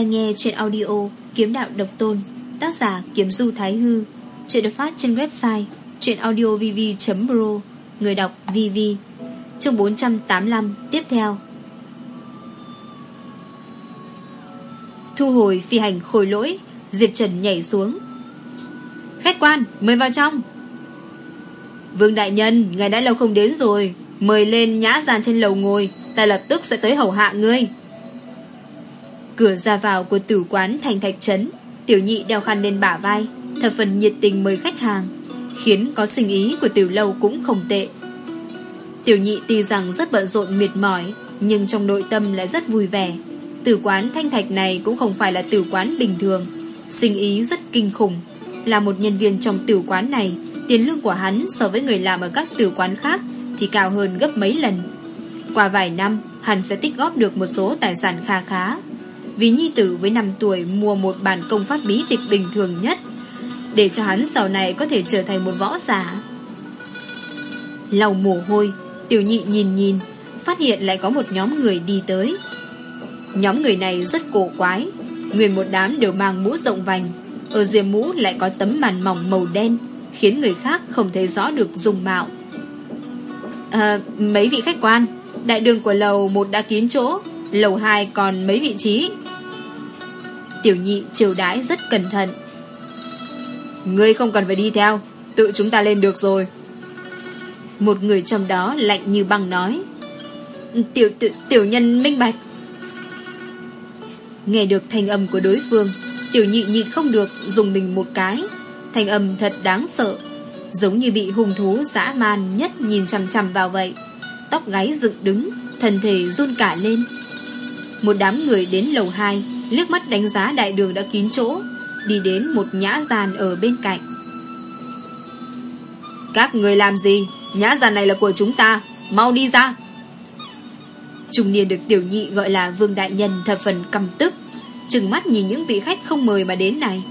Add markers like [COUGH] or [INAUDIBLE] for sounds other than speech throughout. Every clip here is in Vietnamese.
Đang nghe trên audio Kiếm Đạo Độc Tôn, Tác giả Kiếm Du Thái Hư, Chuyện được phát trên website chuyenaudiovv.pro Người đọc VV Chương 485 Tiếp theo. Thu hồi phi hành khôi lỗi, Diệp Trần nhảy xuống. Khách quan, mời vào trong. Vương Đại Nhân, Ngài đã lâu không đến rồi, Mời lên nhã gian trên lầu ngồi, Ta lập tức sẽ tới hầu hạ ngươi. Cửa ra vào của tử quán thành thạch trấn. Tiểu nhị đeo khăn lên bả vai, Thập phần nhiệt tình mời khách hàng, Khiến có sinh ý của tiểu lâu cũng không tệ. Tiểu nhị tuy rằng rất bận rộn mệt mỏi, Nhưng trong nội tâm lại rất vui vẻ. Tử quán thanh thạch này cũng không phải là tử quán bình thường, Sinh ý rất kinh khủng. Là một nhân viên trong tử quán này, Tiền lương của hắn so với người làm ở các tử quán khác Thì cao hơn gấp mấy lần. Qua vài năm, Hắn sẽ tích góp được một số tài sản kha khá. Vì nhi tử với 5 tuổi Mua một bản công pháp bí tịch bình thường nhất Để cho hắn sau này Có thể trở thành một võ giả. Lau mồ hôi Tiểu nhị nhìn nhìn Phát hiện lại có một nhóm người đi tới. Nhóm người này rất cổ quái Nguyên một đám đều mang mũ rộng vành Ở diềm mũ lại có tấm màn mỏng màu đen Khiến người khác không thấy rõ được dùng mạo. À, Mấy vị khách quan Đại đường của lầu một đã kín chỗ. Lầu 2 còn mấy vị trí? Tiểu nhị chiều đãi rất cẩn thận. Ngươi không cần phải đi theo Tự chúng ta lên được rồi. Một người trong đó lạnh như băng nói. Tiểu, tiểu, tiểu nhân minh bạch. Nghe được thanh âm của đối phương Tiểu nhị nhịn không được Dùng mình một cái. Thanh âm thật đáng sợ Giống như bị hung thú dã man nhất Nhìn chằm chằm vào vậy. Tóc gáy dựng đứng Thân thể run cả lên. Một đám người đến lầu 2 liếc mắt đánh giá đại đường đã kín chỗ, Đi đến một nhã giàn ở bên cạnh. Các người làm gì? Nhã giàn này là của chúng ta, Mau đi ra. Trung niên được tiểu nhị gọi là Vương Đại Nhân thập phần căm tức, Trừng mắt nhìn những vị khách không mời mà đến này.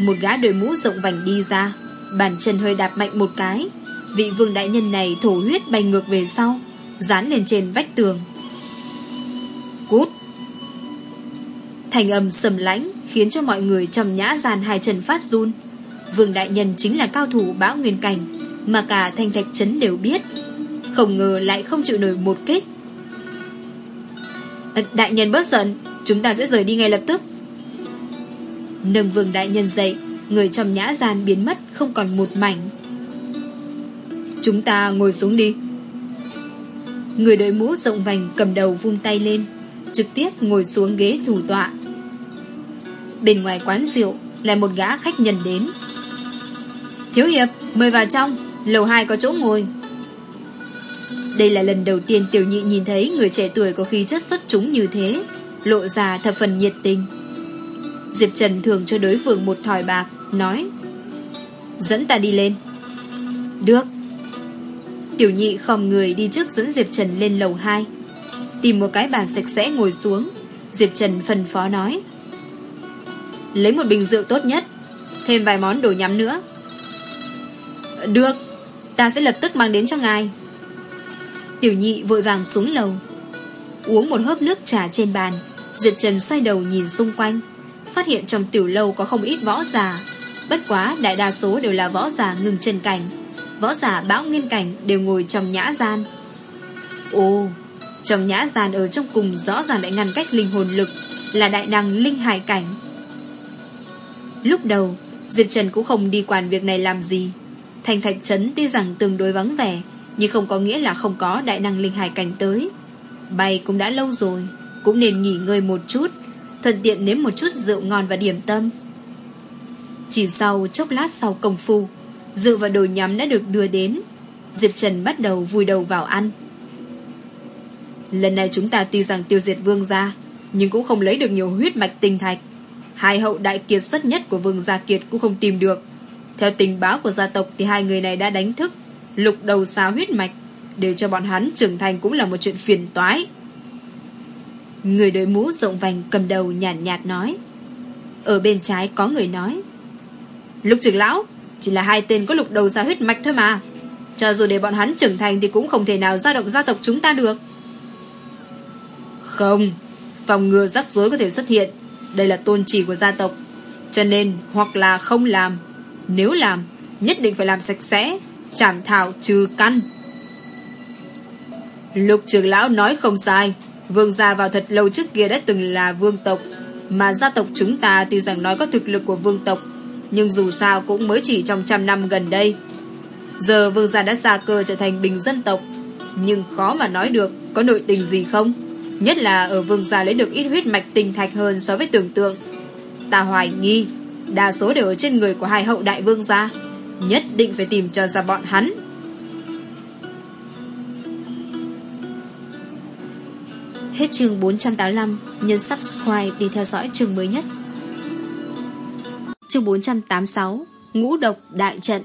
Một gã đội mũ rộng vành đi ra, Bàn chân hơi đạp mạnh một cái, Vị Vương Đại Nhân này thổ huyết bay ngược về sau, Dán lên trên vách tường. Cút. Thành âm sầm lãnh Khiến cho mọi người trầm nhã dàn hai chân phát run. Vương Đại Nhân chính là cao thủ bão nguyên cảnh, Mà cả thanh thạch trấn đều biết. Không ngờ lại không chịu nổi một kích. Ờ, đại nhân bớt giận, Chúng ta sẽ rời đi ngay lập tức. Nâng vương đại nhân dậy, Người trầm nhã gian biến mất Không còn một mảnh. Chúng ta ngồi xuống đi. Người đội mũ rộng vành cầm đầu vung tay lên. Trực tiếp ngồi xuống ghế thủ tọa Bên ngoài quán rượu Lại một gã khách nhân đến Thiếu hiệp mời vào trong Lầu 2 có chỗ ngồi đây là lần đầu tiên tiểu nhị nhìn thấy người trẻ tuổi có khí chất xuất chúng như thế, lộ ra thập phần nhiệt tình. Diệp Trần thường cho đối phương một thỏi bạc, nói Dẫn ta đi lên. Được. Tiểu nhị khom người đi trước dẫn Diệp Trần lên lầu 2. Tìm một cái bàn sạch sẽ ngồi xuống, Diệp Trần phân phó nói. Lấy một bình rượu tốt nhất, thêm vài món đồ nhắm nữa. Được, ta sẽ lập tức mang đến cho ngài. Tiểu nhị vội vàng xuống lầu. Uống một hớp nước trà trên bàn Diệp Trần xoay đầu nhìn xung quanh Phát hiện trong tiểu lâu có không ít võ giả. Bất quá đại đa số đều là võ giả ngừng chân cảnh. Võ giả bão nguyên cảnh đều ngồi trong nhã gian. Ồ trong nhã gian ở trong cùng rõ ràng lại ngăn cách linh hồn lực Là đại năng linh hải cảnh. Lúc đầu, Diệp Trần cũng không đi quản việc này làm gì. Thành thạch trấn tuy rằng tương đối vắng vẻ, nhưng không có nghĩa là không có đại năng linh hải cảnh tới. Bay cũng đã lâu rồi, Cũng nên nghỉ ngơi một chút, Thuận tiện nếm một chút rượu ngon và điểm tâm. Chỉ sau chốc lát sau công phu, Rượu và đồ nhắm đã được đưa đến. Diệp Trần bắt đầu vùi đầu vào ăn. Lần này chúng ta tuy rằng tiêu diệt vương gia Nhưng cũng không lấy được nhiều huyết mạch tinh thạch. Hai hậu đại kiệt xuất nhất của vương gia kiệt cũng không tìm được. Theo tình báo của gia tộc Thì hai người này đã đánh thức Lục đầu sao huyết mạch Để cho bọn hắn trưởng thành cũng là một chuyện phiền toái. Người đội mũ rộng vành cầm đầu nhàn nhạt, nhạt nói. Ở bên trái có người nói Lục trưởng lão Chỉ là hai tên có lục đầu ra huyết mạch thôi mà. Cho dù để bọn hắn trưởng thành Thì cũng không thể nào giao động gia tộc chúng ta được. Không phòng ngừa rắc rối có thể xuất hiện. Đây là tôn chỉ của gia tộc. Cho nên hoặc là không làm. Nếu làm, nhất định phải làm sạch sẽ, chảm thảo trừ căn. Lục trưởng lão nói không sai. Vương gia vào thật lâu trước kia đã từng là vương tộc. Mà gia tộc chúng ta tuy rằng nói có thực lực của vương tộc, nhưng dù sao cũng mới chỉ trong trăm năm gần đây. Giờ vương gia đã ra cơ trở thành bình dân tộc, nhưng khó mà nói được có nội tình gì không. Nhất là ở vương gia lấy được ít huyết mạch tinh thạch hơn so với tưởng tượng. Ta hoài nghi, đa số đều ở trên người của hai hậu đại vương gia. Nhất định phải tìm cho ra bọn hắn. Hết chương 485, nhấn subscribe để theo dõi chương mới nhất. Chương 486, Ngũ độc đại trận.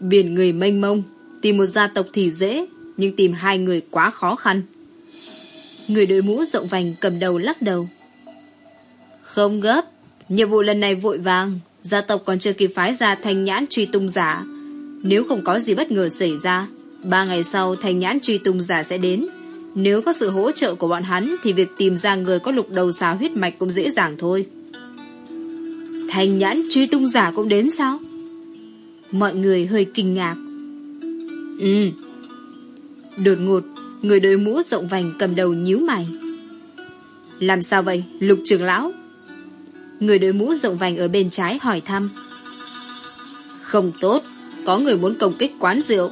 Biển người mênh mông, tìm một gia tộc thì dễ, nhưng tìm hai người quá khó khăn. Người đội mũ rộng vành cầm đầu lắc đầu. Không gấp, nhiệm vụ lần này vội vàng, gia tộc còn chưa kịp phái ra thanh nhãn truy tung giả. Nếu không có gì bất ngờ xảy ra, ba ngày sau thanh nhãn truy tung giả sẽ đến. Nếu có sự hỗ trợ của bọn hắn thì việc tìm ra người có lục đầu xà huyết mạch cũng dễ dàng thôi. Thanh nhãn truy tung giả cũng đến sao? Mọi người hơi kinh ngạc. Ừ. Đột ngột, người đội mũ rộng vành cầm đầu nhíu mày. Làm sao vậy, lục trưởng lão? Người đội mũ rộng vành ở bên trái hỏi thăm. Không tốt, có người muốn công kích quán rượu.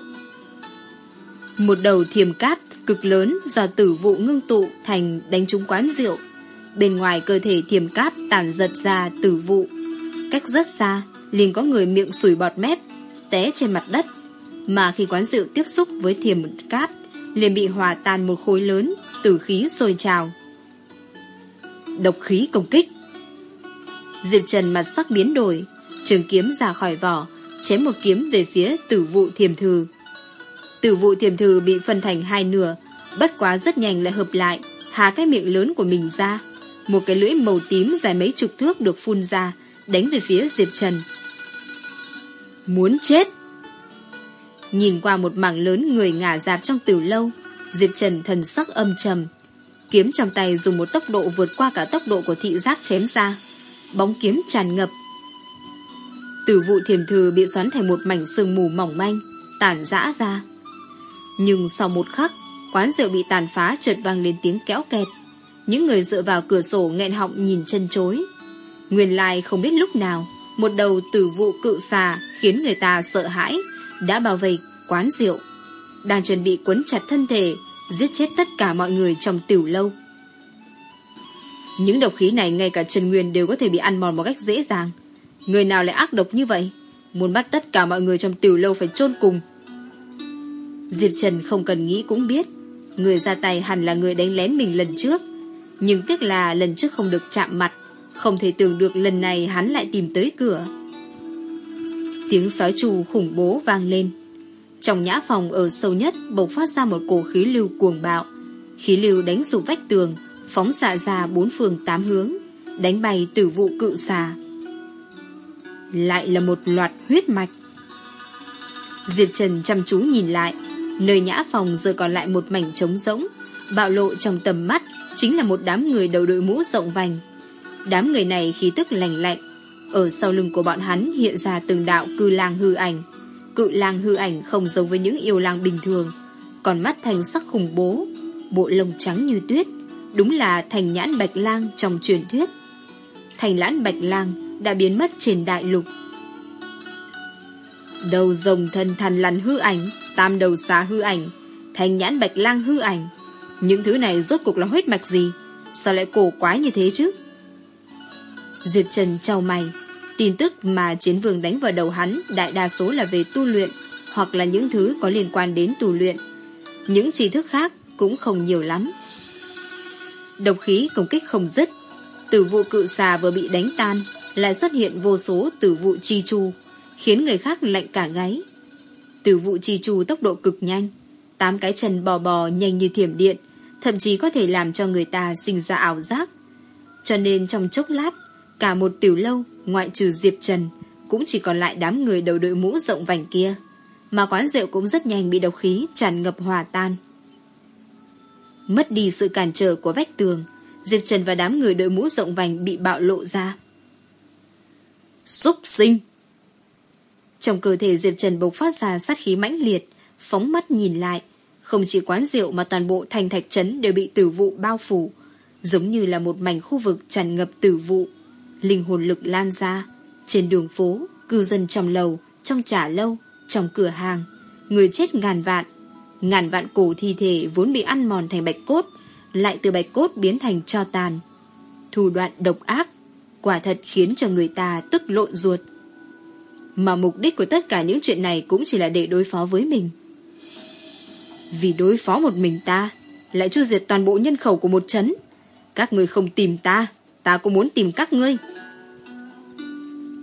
Một đầu thiềm cát cực lớn do tử vụ ngưng tụ thành đánh trúng quán rượu. Bên ngoài cơ thể thiềm cát tàn giật ra tử vụ. Cách rất xa, liền có người miệng sủi bọt mép, té trên mặt đất. Mà khi quán rượu tiếp xúc với thiềm cát, liền bị hòa tan một khối lớn, tử khí sôi trào. Độc khí công kích Diệp Trần mặt sắc biến đổi, trường kiếm ra khỏi vỏ, chém một kiếm về phía tử vụ thiềm thư. Tử vụ thiềm thư bị phân thành hai nửa, bất quá rất nhanh lại hợp lại, há cái miệng lớn của mình ra. Một cái lưỡi màu tím dài mấy chục thước được phun ra, đánh về phía Diệp Trần. Muốn chết! Nhìn qua một mảng lớn người ngả dạp trong tử lâu, Diệp Trần thần sắc âm trầm. Kiếm trong tay dùng một tốc độ vượt qua cả tốc độ của thị giác chém ra. Bóng kiếm tràn ngập. Tử vụ thiềm thư bị xoắn thành một mảnh sương mù mỏng manh, tản rã ra. Nhưng sau một khắc, quán rượu bị tàn phá chợt vang lên tiếng kéo kẹt. Những người dựa vào cửa sổ nghẹn họng nhìn chân chối. Nguyên lai không biết lúc nào, một đầu tử vụ cự xà khiến người ta sợ hãi, đã bảo vệ quán rượu. Đang chuẩn bị quấn chặt thân thể, giết chết tất cả mọi người trong tiểu lâu. Những độc khí này ngay cả Trần Nguyên đều có thể bị ăn mòn một cách dễ dàng. Người nào lại ác độc như vậy? Muốn bắt tất cả mọi người trong tiểu lâu phải chôn cùng. Diệp Trần không cần nghĩ cũng biết. Người ra tay hẳn là người đánh lén mình lần trước. Nhưng tiếc là lần trước không được chạm mặt. Không thể tưởng được lần này hắn lại tìm tới cửa. Tiếng sói trù khủng bố vang lên. Trong nhã phòng ở sâu nhất bộc phát ra một cổ khí lưu cuồng bạo. Khí lưu đánh sụp vách tường, phóng xạ ra bốn phương tám hướng, đánh bay tử vụ cự xà. Lại là một loạt huyết mạch. Diệp Trần chăm chú nhìn lại, nơi nhã phòng giờ còn lại một mảnh trống rỗng, bạo lộ trong tầm mắt chính là một đám người đầu đội mũ rộng vành. Đám người này khí tức lành lạnh, ở sau lưng của bọn hắn hiện ra từng đạo cư lang hư ảnh. Cự lang hư ảnh không giống với những yêu lang bình thường, còn mắt thành sắc khủng bố, bộ lông trắng như tuyết, đúng là thành nhãn bạch lang trong truyền thuyết. Thành lãn bạch lang đã biến mất trên đại lục. Đầu rồng thân thần lằn hư ảnh, tam đầu xá hư ảnh, thành nhãn bạch lang hư ảnh. Những thứ này rốt cuộc là huyết mạch gì? Sao lại cổ quái như thế chứ? Diệp Trần trao mày, tin tức mà chiến vương đánh vào đầu hắn đại đa số là về tu luyện hoặc là những thứ có liên quan đến tu luyện. Những tri thức khác cũng không nhiều lắm. Độc khí công kích không dứt, tử vụ cự xà vừa bị đánh tan, lại xuất hiện vô số tử vụ chi chu, khiến người khác lạnh cả gáy. Tử vụ chi chu tốc độ cực nhanh, tám cái chân bò bò nhanh như thiểm điện, thậm chí có thể làm cho người ta sinh ra ảo giác. Cho nên trong chốc lát, cả một tiểu lâu, ngoại trừ Diệp Trần, cũng chỉ còn lại đám người đầu đội mũ rộng vành kia. Mà quán rượu cũng rất nhanh bị độc khí tràn ngập hòa tan. Mất đi sự cản trở của vách tường, Diệp Trần và đám người đội mũ rộng vành bị bạo lộ ra. Xúc sinh! Trong cơ thể Diệp Trần bộc phát ra sát khí mãnh liệt, phóng mắt nhìn lại. Không chỉ quán rượu mà toàn bộ thành thạch trấn đều bị tử vụ bao phủ, giống như là một mảnh khu vực tràn ngập tử vụ. Linh hồn lực lan ra, trên đường phố, cư dân trong lầu, trong trả lâu, trong cửa hàng, người chết ngàn vạn. Ngàn vạn cổ thi thể vốn bị ăn mòn thành bạch cốt, lại từ bạch cốt biến thành cho tàn. Thủ đoạn độc ác, quả thật khiến cho người ta tức lộn ruột. Mà mục đích của tất cả những chuyện này cũng chỉ là để đối phó với mình. Vì đối phó một mình ta, lại chu diệt toàn bộ nhân khẩu của một chấn. Các người không tìm ta, ta cũng muốn tìm các ngươi.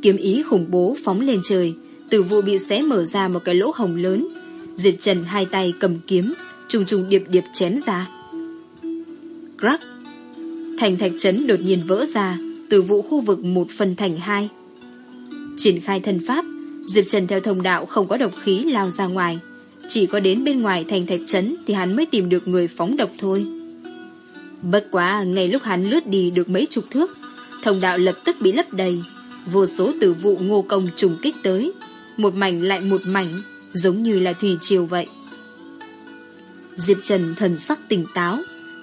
Kiếm ý khủng bố phóng lên trời, tử vụ bị xé mở ra một cái lỗ hồng lớn. Diệt Trần hai tay cầm kiếm, trùng trùng điệp điệp chém ra. Crack! Thành thạch trấn đột nhiên vỡ ra, từ vụ khu vực một phần thành hai. Triển khai thân pháp, Diệp Trần theo thông đạo không có độc khí lao ra ngoài. Chỉ có đến bên ngoài thành thạch trấn thì hắn mới tìm được người phóng độc thôi. Bất quá, ngay lúc hắn lướt đi được mấy chục thước, thông đạo lập tức bị lấp đầy. Vô số tử vụ ngô công trùng kích tới. Một mảnh lại một mảnh, giống như là thủy triều vậy. Diệp Trần thần sắc tỉnh táo,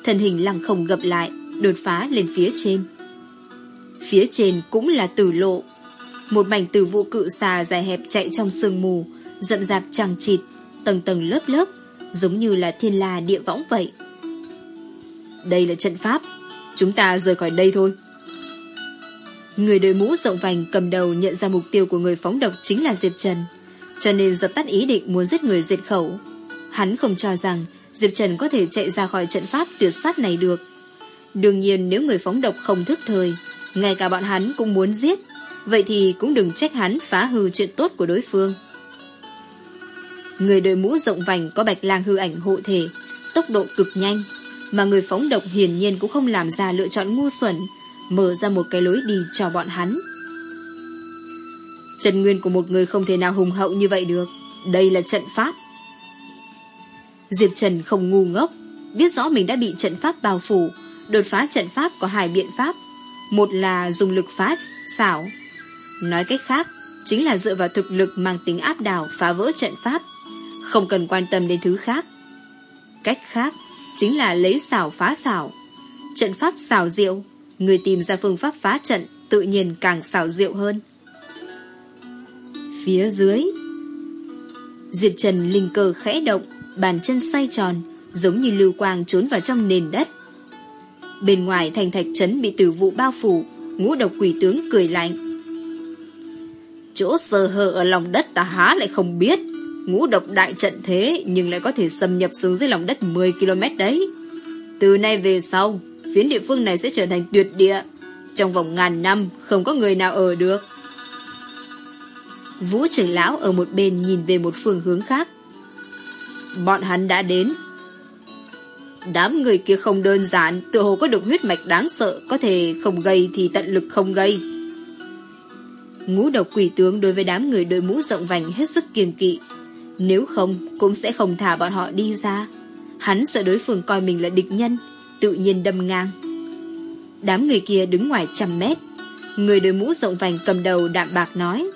thân hình lăng không gập lại, đột phá lên phía trên. Phía trên cũng là tử lộ. Một mảnh tử vụ cự xà dài hẹp chạy trong sương mù, rậm rạp chẳng chịt, tầng tầng lớp lớp, giống như là thiên la địa võng vậy. Đây là trận pháp, chúng ta rời khỏi đây thôi. Người đội mũ rộng vành cầm đầu nhận ra mục tiêu của người phóng độc chính là Diệp Trần, cho nên dập tắt ý định muốn giết người diệt khẩu. Hắn không cho rằng Diệp Trần có thể chạy ra khỏi trận pháp tuyệt sát này được. Đương nhiên nếu người phóng độc không thức thời, ngay cả bọn hắn cũng muốn giết, vậy thì cũng đừng trách hắn phá hư chuyện tốt của đối phương. Người đội mũ rộng vành có bạch lang hư ảnh hộ thể, tốc độ cực nhanh, mà người phóng độc hiển nhiên cũng không làm ra lựa chọn ngu xuẩn, mở ra một cái lối đi cho bọn hắn. Trần nguyên của một người không thể nào hùng hậu như vậy được. Đây là trận pháp. Diệp Trần không ngu ngốc, biết rõ mình đã bị trận pháp bao phủ, đột phá trận pháp có hai biện pháp. Một là dùng lực phá xảo. Nói cách khác, chính là dựa vào thực lực mang tính áp đảo phá vỡ trận pháp, không cần quan tâm đến thứ khác. Cách khác chính là lấy xảo phá xảo. Trận pháp xảo diệu, người tìm ra phương pháp phá trận tự nhiên càng xảo diệu hơn. Phía dưới Diệp Trần linh cơ khẽ động Bàn chân xoay tròn Giống như lưu quang trốn vào trong nền đất Bên ngoài thành thạch trấn Bị tử vụ bao phủ Ngũ độc quỷ tướng cười lạnh Chỗ sơ hở ở lòng đất ta há lại không biết Ngũ độc đại trận thế Nhưng lại có thể xâm nhập xuống dưới lòng đất 10 km đấy Từ nay về sau Phiến địa phương này sẽ trở thành tuyệt địa Trong vòng ngàn năm Không có người nào ở được Vũ trưởng lão ở một bên nhìn về một phương hướng khác. Bọn hắn đã đến. Đám người kia không đơn giản, tự hồ có được huyết mạch đáng sợ, có thể không gây thì tận lực không gây. Ngũ độc quỷ tướng đối với đám người đội mũ rộng vành hết sức kiêng kỵ. Nếu không, cũng sẽ không thả bọn họ đi ra. Hắn sợ đối phương coi mình là địch nhân, tự nhiên đâm ngang. Đám người kia đứng ngoài trăm mét. Người đội mũ rộng vành cầm đầu đạm bạc nói.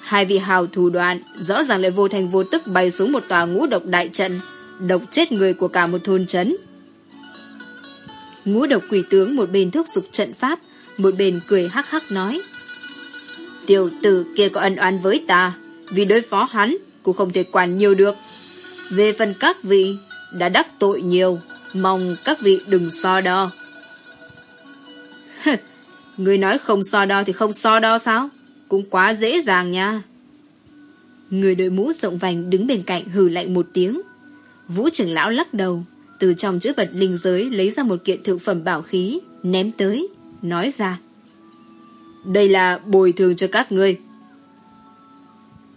Hai vị hào thủ đoạn rõ ràng lại vô thành vô tức bay xuống một tòa ngũ độc đại trận, độc chết người của cả một thôn trấn. Ngũ độc quỷ tướng một bên thúc giục trận pháp, một bên cười hắc hắc nói. Tiểu tử kia có ân oán với ta, vì đối phó hắn cũng không thể quản nhiều được. Về phần các vị, đã đắc tội nhiều, mong các vị đừng so đo. Người nói không so đo thì không so đo sao? cũng quá dễ dàng nha. Người đội mũ rộng vành đứng bên cạnh hừ lạnh một tiếng. Vũ trưởng lão lắc đầu, từ trong chữ vật linh giới lấy ra một kiện thượng phẩm bảo khí, ném tới, nói ra. Đây là bồi thường cho các ngươi.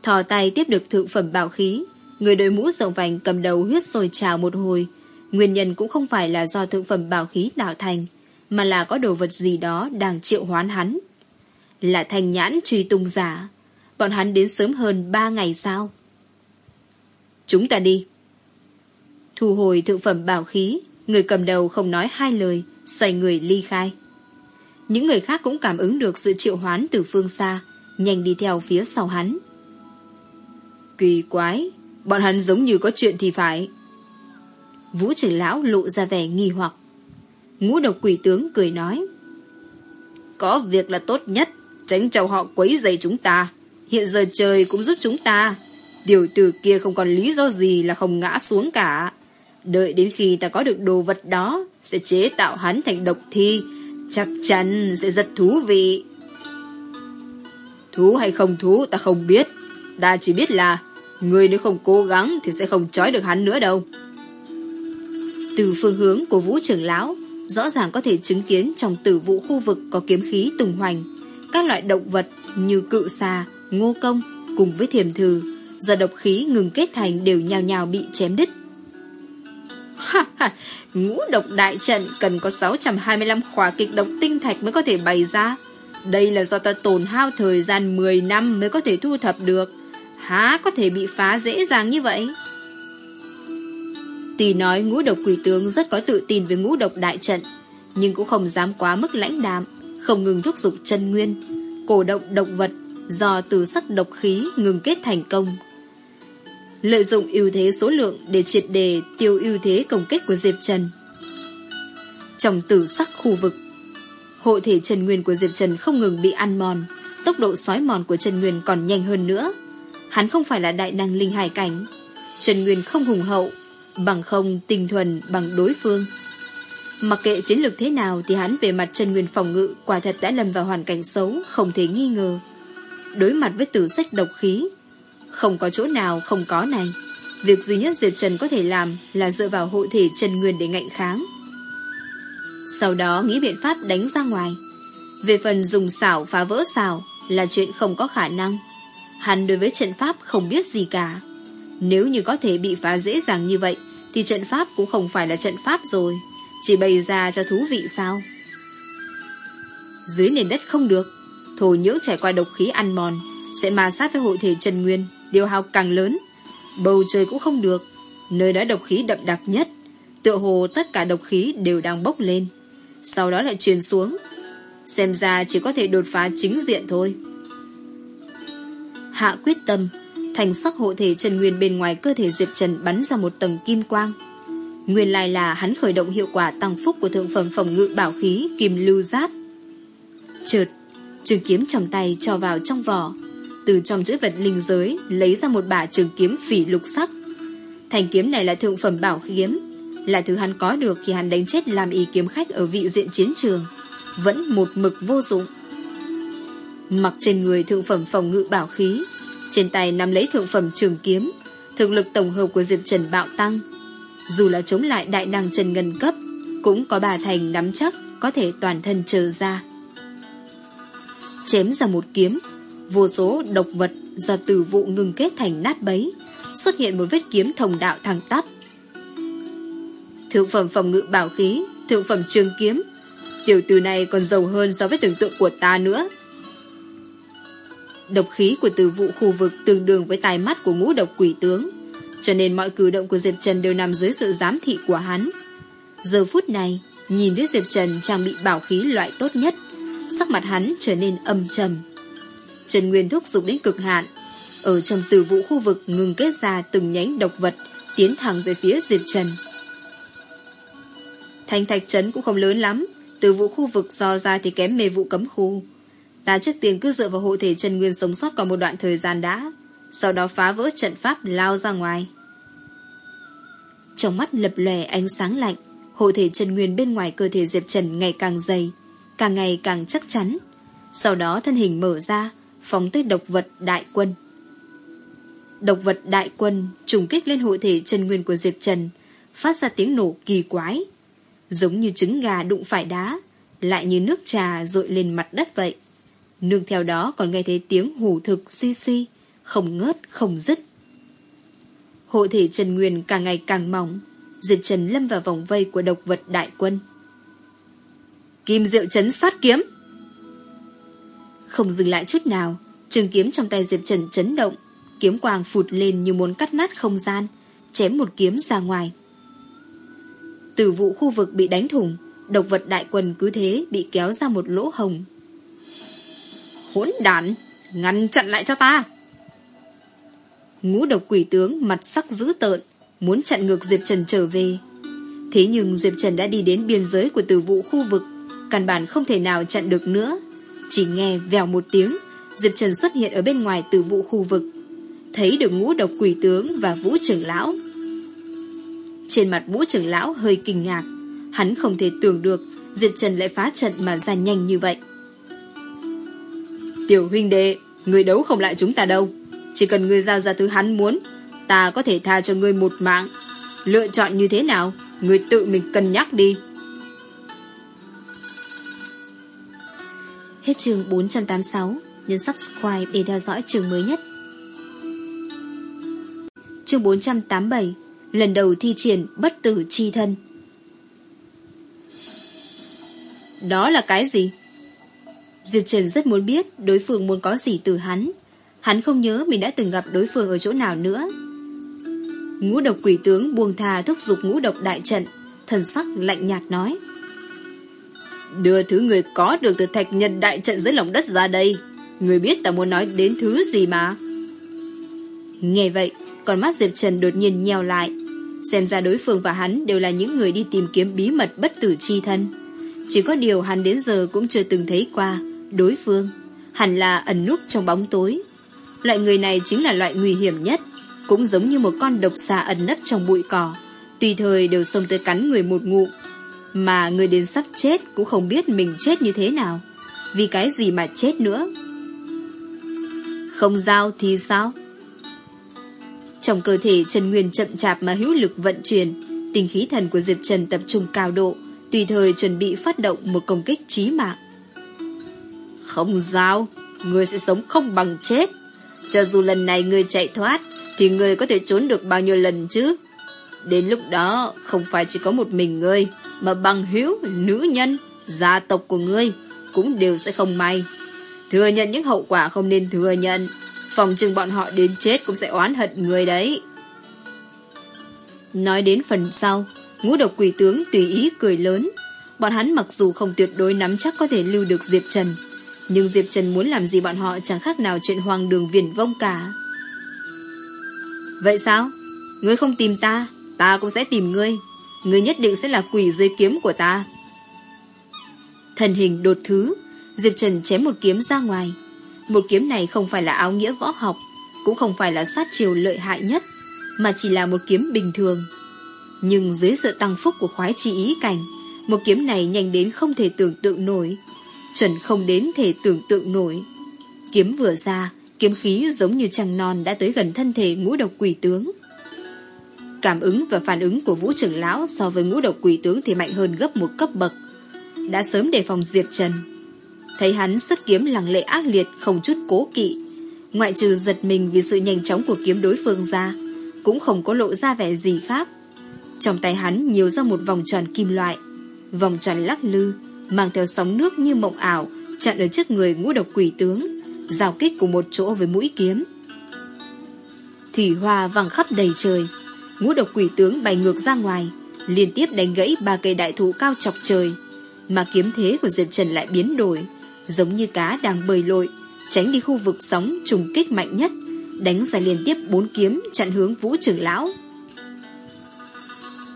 Thò tay tiếp được thượng phẩm bảo khí, người đội mũ rộng vành cầm đầu huyết rồi trào một hồi. Nguyên nhân cũng không phải là do thượng phẩm bảo khí tạo thành, mà là có đồ vật gì đó đang triệu hoán hắn. Là thành nhãn truy tung giả. Bọn hắn đến sớm hơn ba ngày sao? Chúng ta đi. Thu hồi thượng phẩm bảo khí, người cầm đầu không nói hai lời, xoay người ly khai. Những người khác cũng cảm ứng được sự triệu hoán từ phương xa, nhanh đi theo phía sau hắn. Kỳ quái, bọn hắn giống như có chuyện thì phải. Vũ trưởng lão lộ ra vẻ nghi hoặc. Ngũ độc quỷ tướng cười nói. Có việc là tốt nhất, tránh cho họ quấy rầy chúng ta. Hiện giờ trời cũng giúp chúng ta. Điều tử kia không còn lý do gì là không ngã xuống cả. Đợi đến khi ta có được đồ vật đó, sẽ chế tạo hắn thành độc thi. Chắc chắn sẽ rất thú vị. Thú hay không thú ta không biết. Ta chỉ biết là người nếu không cố gắng thì sẽ không trói được hắn nữa đâu. Từ phương hướng của vũ trưởng lão, rõ ràng có thể chứng kiến trong tử vụ khu vực có kiếm khí tùng hoành. Các loại động vật như cự xà, ngô công cùng với thiềm thừ, giờ độc khí ngừng kết thành đều nhào nhào bị chém đứt. [LAUGHS] Ha ha, ngũ độc đại trận cần có 625 khóa kịch độc tinh thạch mới có thể bày ra. Đây là do ta tổn hao thời gian 10 năm mới có thể thu thập được. Há có thể bị phá dễ dàng như vậy? Tuy nói ngũ độc quỷ tướng rất có tự tin với ngũ độc đại trận, nhưng cũng không dám quá mức lãnh đạm, không ngừng thúc giục chân nguyên, cổ động động vật do từ sắc độc khí ngừng kết thành công. Lợi dụng ưu thế số lượng để triệt đề tiêu ưu thế công kích của Diệp Trần. Trong tử sắc khu vực, hộ thể Trần Nguyên của Diệp Trần không ngừng bị ăn mòn, tốc độ sói mòn của Trần Nguyên còn nhanh hơn nữa. Hắn không phải là đại năng linh hải cảnh. Trần Nguyên không hùng hậu, bằng không tinh thuần bằng đối phương. Mặc kệ chiến lược thế nào thì hắn về mặt Trần Nguyên phòng ngự quả thật đã lâm vào hoàn cảnh xấu, không thể nghi ngờ. Đối mặt với tử sách độc khí, không có chỗ nào không có này. Việc duy nhất Diệp Trần có thể làm là dựa vào hộ thể Trần Nguyên để ngạnh kháng. Sau đó nghĩ biện pháp đánh ra ngoài. Về phần dùng xảo phá vỡ xảo là chuyện không có khả năng. Hắn đối với trận pháp không biết gì cả. Nếu như có thể bị phá dễ dàng như vậy, thì trận pháp cũng không phải là trận pháp rồi. Chỉ bày ra cho thú vị sao? Dưới nền đất không được, thổ nhưỡng trải qua độc khí ăn mòn, sẽ ma sát với hội thể Trần Nguyên, điều hao càng lớn. Bầu trời cũng không được, nơi đó độc khí đậm đặc nhất. Tựa hồ tất cả độc khí đều đang bốc lên. Sau đó lại truyền xuống. Xem ra chỉ có thể đột phá chính diện thôi. Hạ quyết tâm, thành sắc hộ thể Trần Nguyên bên ngoài cơ thể Diệp Trần bắn ra một tầng kim quang. Nguyên lai là hắn khởi động hiệu quả tăng phúc của thượng phẩm phòng ngự bảo khí kim lưu giáp. Chợt, trường kiếm trong tay cho vào trong vỏ, từ trong chữ vật linh giới lấy ra một bả trường kiếm phỉ lục sắc. Thành kiếm này là thượng phẩm bảo kiếm, là thứ hắn có được khi hắn đánh chết làm ý kiếm khách ở vị diện chiến trường, vẫn một mực vô dụng. Mặc trên người thượng phẩm phòng ngự bảo khí, trên tay nắm lấy thượng phẩm trường kiếm, thực lực tổng hợp của Diệp Trần bạo tăng. Dù là chống lại đại năng Trần Ngân cấp, cũng có bà thành nắm chắc có thể toàn thân trở ra. Chém ra một kiếm, vô số độc vật do tử vụ ngừng kết thành nát bấy, xuất hiện một vết kiếm thông đạo thẳng tắp. Thượng phẩm phòng ngự bảo khí, thượng phẩm trường kiếm, tiểu từ này còn giàu hơn so với tưởng tượng của ta nữa. Độc khí của từ vụ khu vực tương đương với tài mắt của ngũ độc quỷ tướng, cho nên mọi cử động của Diệp Trần đều nằm dưới sự giám thị của hắn. Giờ phút này, nhìn thấy Diệp Trần trang bị bảo khí loại tốt nhất, sắc mặt hắn trở nên âm trầm. Trần Nguyên thúc dục đến cực hạn, ở trong từ vụ khu vực ngừng kết ra từng nhánh độc vật, tiến thẳng về phía Diệp Trần. Thành thạch trấn cũng không lớn lắm, từ vụ khu vực so ra thì kém mê vụ cấm khu. Ta trước tiên cứ dựa vào hộ thể Trần Nguyên sống sót còn một đoạn thời gian đã, sau đó phá vỡ trận pháp lao ra ngoài. Trong mắt lập lòe ánh sáng lạnh, hộ thể Trần Nguyên bên ngoài cơ thể Diệp Trần ngày càng dày, càng ngày càng chắc chắn. Sau đó thân hình mở ra, phóng tới độc vật đại quân. Độc vật đại quân trùng kích lên hộ thể Trần Nguyên của Diệp Trần, phát ra tiếng nổ kỳ quái, giống như trứng gà đụng phải đá, lại như nước trà rội lên mặt đất vậy. Nương theo đó còn nghe thấy tiếng hủ thực suy suy, không ngớt, không dứt. Hộ thể Trần Nguyên càng ngày càng mỏng, Diệp Trần lâm vào vòng vây của độc vật đại quân. Kim Diệu Trấn sát kiếm! Không dừng lại chút nào, trường kiếm trong tay Diệp Trần chấn động, kiếm quang phụt lên như muốn cắt nát không gian, chém một kiếm ra ngoài. Từ vụ khu vực bị đánh thủng, độc vật đại Quân cứ thế bị kéo ra một lỗ hồng. Hỗn đản, ngăn chặn lại cho ta. Ngũ độc quỷ tướng mặt sắc dữ tợn, muốn chặn ngược Diệp Trần trở về. Thế nhưng Diệp Trần đã đi đến biên giới của từ vụ khu vực, căn bản không thể nào chặn được nữa. Chỉ nghe vèo một tiếng, Diệp Trần xuất hiện ở bên ngoài từ vụ khu vực, thấy được ngũ độc quỷ tướng và vũ trưởng lão. Trên mặt vũ trưởng lão hơi kinh ngạc, hắn không thể tưởng được Diệp Trần lại phá trận mà ra nhanh như vậy. Tiểu huynh đệ, người đấu không lại chúng ta đâu. Chỉ cần người giao ra thứ hắn muốn, ta có thể tha cho người một mạng. Lựa chọn như thế nào, người tự mình cân nhắc đi. Hết chương 486, nhấn subscribe để theo dõi chương mới nhất. Chương 487, lần đầu thi triển bất tử chi thân. Đó là cái gì? Diệp Trần rất muốn biết đối phương muốn có gì từ hắn. Hắn không nhớ mình đã từng gặp đối phương ở chỗ nào nữa. Ngũ độc quỷ tướng buông thà thúc giục ngũ độc đại trận, thần sắc lạnh nhạt nói. Đưa thứ người có được từ thạch nhân đại trận dưới lòng đất ra đây. Người biết ta muốn nói đến thứ gì mà. Nghe vậy, con mắt Diệp Trần đột nhiên nheo lại. Xem ra đối phương và hắn đều là những người đi tìm kiếm bí mật bất tử chi thân. Chỉ có điều hắn đến giờ cũng chưa từng thấy qua đối phương. Hẳn là ẩn núp trong bóng tối. Loại người này chính là loại nguy hiểm nhất. Cũng giống như một con độc xà ẩn nấp trong bụi cỏ. Tùy thời đều xông tới cắn người một ngụ. Mà người đến sắp chết cũng không biết mình chết như thế nào. Vì cái gì mà chết nữa. Không giao thì sao? Trong cơ thể Trần Nguyên chậm chạp mà hữu lực vận chuyển, tình khí thần của Diệp Trần tập trung cao độ, tùy thời chuẩn bị phát động một công kích chí mạng. Không giao, người sẽ sống không bằng chết. Cho dù lần này người chạy thoát, thì người có thể trốn được bao nhiêu lần chứ? Đến lúc đó, không phải chỉ có một mình ngươi, mà bằng hữu, nữ nhân, gia tộc của ngươi, cũng đều sẽ không may. Thừa nhận những hậu quả không nên thừa nhận, phòng chừng bọn họ đến chết cũng sẽ oán hận người đấy. Nói đến phần sau, ngũ độc quỷ tướng tùy ý cười lớn. Bọn hắn mặc dù không tuyệt đối nắm chắc có thể lưu được Diệp Trần, nhưng Diệp Trần muốn làm gì bọn họ chẳng khác nào chuyện hoàng đường viển vông cả. Vậy sao? Ngươi không tìm ta, ta cũng sẽ tìm ngươi. Ngươi nhất định sẽ là quỷ dưới kiếm của ta. Thần hình đột thứ, Diệp Trần chém một kiếm ra ngoài. Một kiếm này không phải là áo nghĩa võ học, cũng không phải là sát chiều lợi hại nhất, mà chỉ là một kiếm bình thường. Nhưng dưới sự tăng phúc của khoái chi ý cảnh, một kiếm này nhanh đến không thể tưởng tượng nổi. Chuẩn không đến thể tưởng tượng nổi. Kiếm vừa ra, kiếm khí giống như trăng non đã tới gần thân thể ngũ độc quỷ tướng. Cảm ứng và phản ứng của vũ trưởng lão so với ngũ độc quỷ tướng thì mạnh hơn gấp một cấp bậc. Đã sớm đề phòng diệt trần. Thấy hắn xuất kiếm lằng lệ ác liệt không chút cố kỵ. Ngoại trừ giật mình vì sự nhanh chóng của kiếm đối phương ra, cũng không có lộ ra vẻ gì khác. Trong tay hắn nhiều ra một vòng tròn kim loại. Vòng tròn lắc lư, mang theo sóng nước như mộng ảo, chặn ở trước người ngũ độc quỷ tướng, giao kích cùng một chỗ với mũi kiếm. Thủy hoa văng khắp đầy trời, ngũ độc quỷ tướng bay ngược ra ngoài, liên tiếp đánh gãy ba cây đại thụ cao chọc trời, mà kiếm thế của Diệp Trần lại biến đổi, giống như cá đang bơi lội, tránh đi khu vực sóng trùng kích mạnh nhất, đánh ra liên tiếp bốn kiếm chặn hướng Vũ trưởng lão.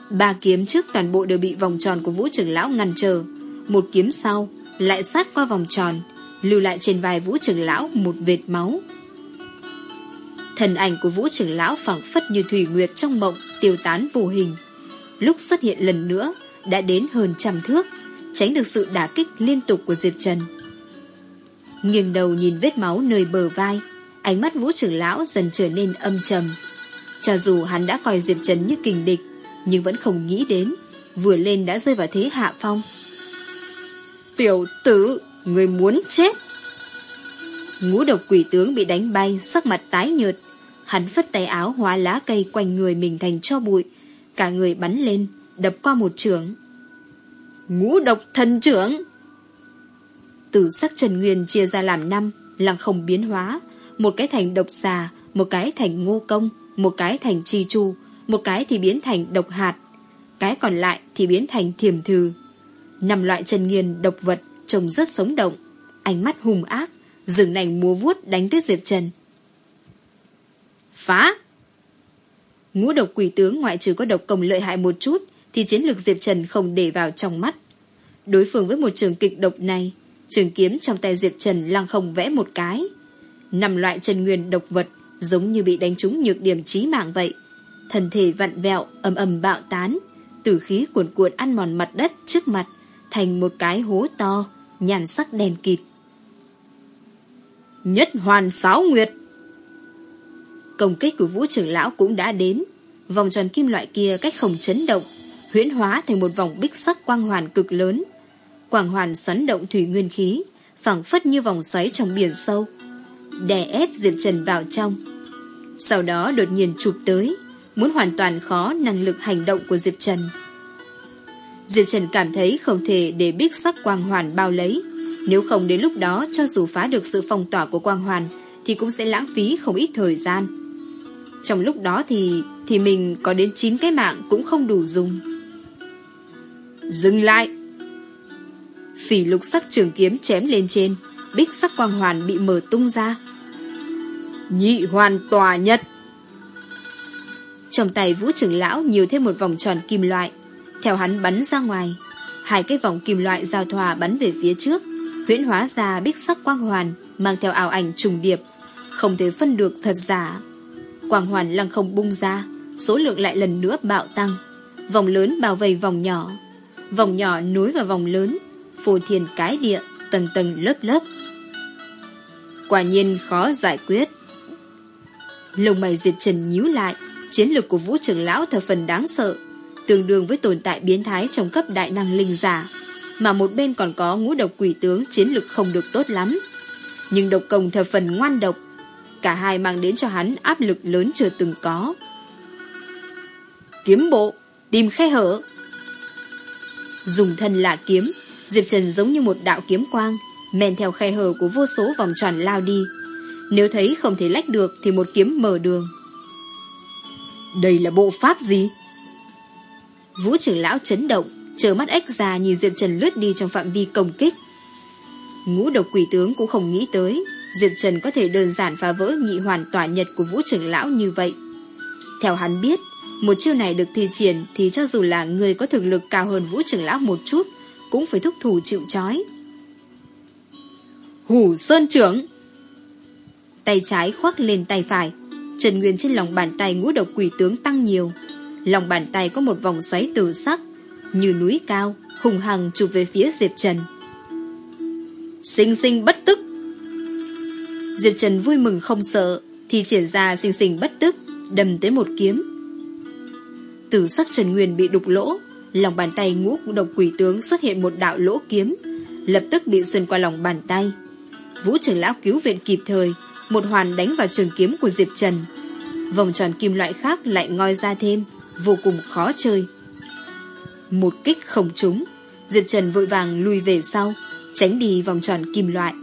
Ba kiếm trước toàn bộ đều bị vòng tròn của Vũ trưởng lão ngăn trở, một kiếm sau lại sát qua vòng tròn, lưu lại trên vai Vũ trưởng lão một vệt máu. Thần ảnh của Vũ trưởng lão phảng phất như thủy nguyệt trong mộng, tiêu tán vô hình. Lúc xuất hiện lần nữa, đã đến hơn trăm thước, tránh được sự đả kích liên tục của Diệp Trần. Nghiêng đầu nhìn vết máu nơi bờ vai, ánh mắt Vũ trưởng lão dần trở nên âm trầm. Cho dù hắn đã coi Diệp Trần như kình địch, nhưng vẫn không nghĩ đến, vừa lên đã rơi vào thế hạ phong. Tiểu tử, người muốn chết. Ngũ độc quỷ tướng bị đánh bay, sắc mặt tái nhợt. Hắn phất tay áo hóa lá cây quanh người mình thành cho bụi. Cả người bắn lên, đập qua một trường. Ngũ độc thần trưởng! Tử sắc Trần Nguyên chia ra làm năm, lăng không biến hóa. Một cái thành độc xà, một cái thành ngô công, một cái thành chi chu, một cái thì biến thành độc hạt. cái còn lại thì biến thành thiềm thư. Năm loại chân nghiền độc vật trông rất sống động, ánh mắt hung ác, rừng nành múa vuốt đánh tới Diệp Trần. Phá! Ngũ độc quỷ tướng ngoại trừ có độc công lợi hại một chút thì chiến lược Diệp Trần không để vào trong mắt. Đối phương với một trường kịch độc này, trường kiếm trong tay Diệp Trần lăng không vẽ một cái. Năm loại chân nguyên độc vật giống như bị đánh trúng nhược điểm trí mạng vậy. Thân thể vặn vẹo, ầm ầm bạo tán, tử khí cuồn cuộn ăn mòn mặt đất trước mặt, thành một cái hố to, nhàn sắc đèn kịt. Nhất hoàn sáu nguyệt. Công kích của vũ trưởng lão cũng đã đến. Vòng tròn kim loại kia cách không chấn động huyễn hóa thành một vòng bích sắc quang hoàn cực lớn. Quang hoàn xoắn động thủy nguyên khí phẳng phất như vòng xoáy trong biển sâu Đè ép Diệp Trần vào trong. Sau đó đột nhiên chụp tới Muốn hoàn toàn khó năng lực hành động của Diệp Trần. Diệp Trần cảm thấy không thể để bích sắc quang hoàn bao lấy. Nếu không đến lúc đó, cho dù phá được sự phong tỏa của quang hoàn, Thì cũng sẽ lãng phí không ít thời gian. Trong lúc đó thì Thì mình có đến 9 cái mạng cũng không đủ dùng. Dừng lại! Phỉ lục sắc trường kiếm chém lên trên, Bích sắc quang hoàn bị mở tung ra. Nhị hoàn tòa nhật Trong tay vũ trưởng lão nhiều thêm một vòng tròn kim loại. Theo hắn bắn ra ngoài. Hai cái vòng kim loại giao thoa bắn về phía trước, huyễn hóa ra bích sắc quang hoàn, Mang theo ảo ảnh trùng điệp. Không thể phân được thật giả. Quang hoàn lăng không bung ra, Số lượng lại lần nữa bạo tăng. Vòng lớn bao vây vòng nhỏ. Vòng nhỏ nối vào vòng lớn Phù thiền cái địa, Tầng tầng lớp lớp. Quả nhiên khó giải quyết. Lông mày diệt trần nhíu lại, Chiến lược của vũ trưởng lão thật phần đáng sợ. Tương đương với tồn tại biến thái Trong cấp đại năng linh giả, Mà một bên còn có ngũ độc quỷ tướng Chiến lược không được tốt lắm. Nhưng độc công theo phần ngoan độc, Cả hai mang đến cho hắn áp lực lớn chưa từng có. Kiếm bộ, Tìm khe hở. Dùng thân là kiếm, Diệp Trần giống như một đạo kiếm quang, Men theo khe hở của vô số vòng tròn lao đi. Nếu thấy không thể lách được Thì một kiếm mở đường. Đây là bộ pháp gì? Vũ trưởng lão chấn động Chờ mắt ếch ra nhìn Diệp Trần lướt đi Trong phạm vi công kích Ngũ độc quỷ tướng cũng không nghĩ tới Diệp Trần có thể đơn giản phá vỡ nhị hoàn tỏa nhật của vũ trưởng lão như vậy. Theo hắn biết, một chiêu này được thi triển thì cho dù là người có thực lực cao hơn vũ trưởng lão một chút, cũng phải thúc thủ chịu chói. Hủ Sơn trưởng Tay trái khoác lên tay phải, Trần Nguyên trên lòng bàn tay ngũ độc quỷ tướng tăng nhiều. Lòng bàn tay có một vòng xoáy tử sắc, như núi cao, hùng hằng chụp về phía Diệp Trần. Sinh sinh bất tức. Diệp Trần vui mừng không sợ Thì triển ra sinh sinh bất tức Đâm tới một kiếm. Tử sắc Trần Nguyên bị đục lỗ Lòng bàn tay ngũ độc quỷ tướng xuất hiện một đạo lỗ kiếm Lập tức bị xuyên qua lòng bàn tay. Vũ trưởng lão cứu viện kịp thời Một hoàn đánh vào trường kiếm của Diệp Trần. Vòng tròn kim loại khác lại ngoi ra thêm. Vô cùng khó chơi Một kích không trúng Diệp Trần vội vàng lùi về sau Tránh đi vòng tròn kim loại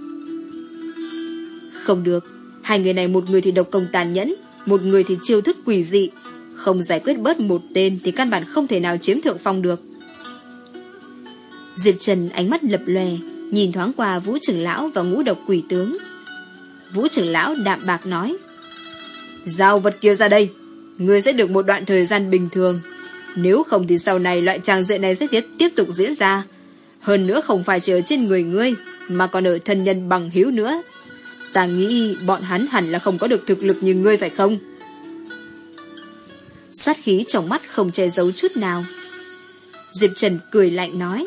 không được, hai người này một người thì độc công tàn nhẫn, một người thì chiêu thức quỷ dị. Không giải quyết bớt một tên thì căn bản không thể nào chiếm thượng phong được. Diệp Trần ánh mắt lập lòe, nhìn thoáng qua Vũ trưởng lão và ngũ độc quỷ tướng. Vũ trưởng lão đạm bạc nói, Giao vật kia ra đây, người sẽ được một đoạn thời gian bình thường. Nếu không thì sau này loại trang diện này sẽ tiếp, tiếp tục diễn ra. Hơn nữa không phải chỉ ở trên người ngươi, mà còn ở thân nhân bằng hiếu nữa. Ta nghĩ bọn hắn hẳn là không có được thực lực như ngươi phải không? Sát khí trong mắt không che giấu chút nào. Diệp Trần cười lạnh nói.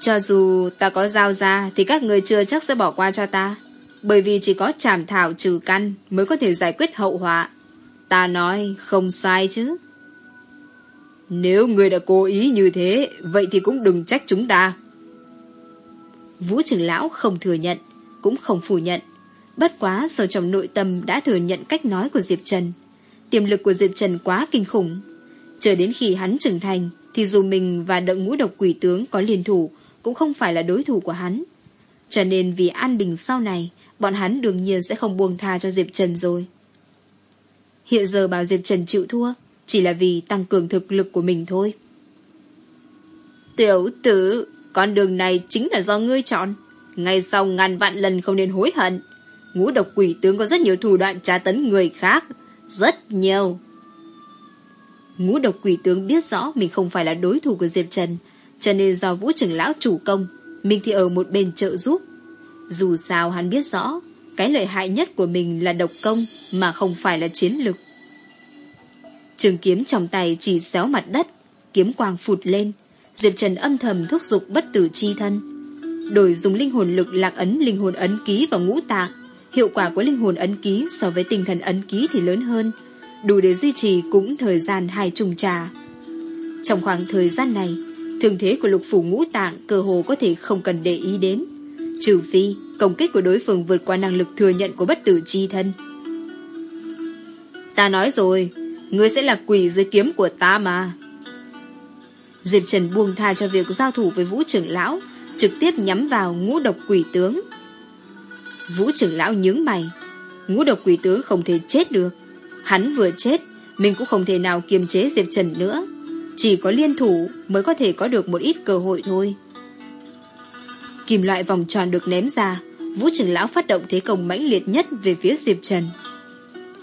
Cho dù ta có giao ra thì các người chưa chắc sẽ bỏ qua cho ta. Bởi vì chỉ có chảm thảo trừ căn mới có thể giải quyết hậu họa. Ta nói không sai chứ. Nếu người đã cố ý như thế, vậy thì cũng đừng trách chúng ta. Vũ trưởng lão không thừa nhận, cũng không phủ nhận. Bất quá sâu trong nội tâm đã thừa nhận cách nói của Diệp Trần. Tiềm lực của Diệp Trần quá kinh khủng. Chờ đến khi hắn trưởng thành, thì dù mình và đợng ngũ độc quỷ tướng có liên thủ, cũng không phải là đối thủ của hắn. Cho nên vì an bình sau này, bọn hắn đương nhiên sẽ không buông tha cho Diệp Trần rồi. Hiện giờ bảo Diệp Trần chịu thua, chỉ là vì tăng cường thực lực của mình thôi. Tiểu tử, con đường này chính là do ngươi chọn. Ngay sau ngàn vạn lần không nên hối hận. Ngũ độc quỷ tướng có rất nhiều thủ đoạn tra tấn người khác. Rất nhiều. Ngũ độc quỷ tướng biết rõ mình không phải là đối thủ của Diệp Trần, cho nên do Vũ trưởng lão chủ công, mình thì ở một bên trợ giúp. Dù sao hắn biết rõ, cái lợi hại nhất của mình là độc công mà không phải là chiến lực. Trường kiếm trong tay chỉ xéo mặt đất, kiếm quang phụt lên. Diệp Trần âm thầm thúc giục bất tử chi thân. Đổi dùng linh hồn lực lạc ấn linh hồn ấn ký vào ngũ tạng. Hiệu quả của linh hồn ấn ký so với tinh thần ấn ký thì lớn hơn, đủ để duy trì cũng thời gian hai trùng trà. Trong khoảng thời gian này, thường thế của lục phủ ngũ tạng cơ hồ có thể không cần để ý đến. Trừ phi, công kích của đối phương vượt qua năng lực thừa nhận của bất tử chi thân. Ta nói rồi, ngươi sẽ là quỷ dưới kiếm của ta mà. Diệp Trần buông tha cho việc giao thủ với Vũ trưởng lão, trực tiếp nhắm vào ngũ độc quỷ tướng. Vũ trưởng lão nhướng mày, ngũ độc quỷ tướng không thể chết được. Hắn vừa chết, mình cũng không thể nào kiềm chế Diệp Trần nữa. Chỉ có liên thủ mới có thể có được một ít cơ hội thôi. Kim loại vòng tròn được ném ra, Vũ trưởng lão phát động thế công mãnh liệt nhất về phía Diệp Trần.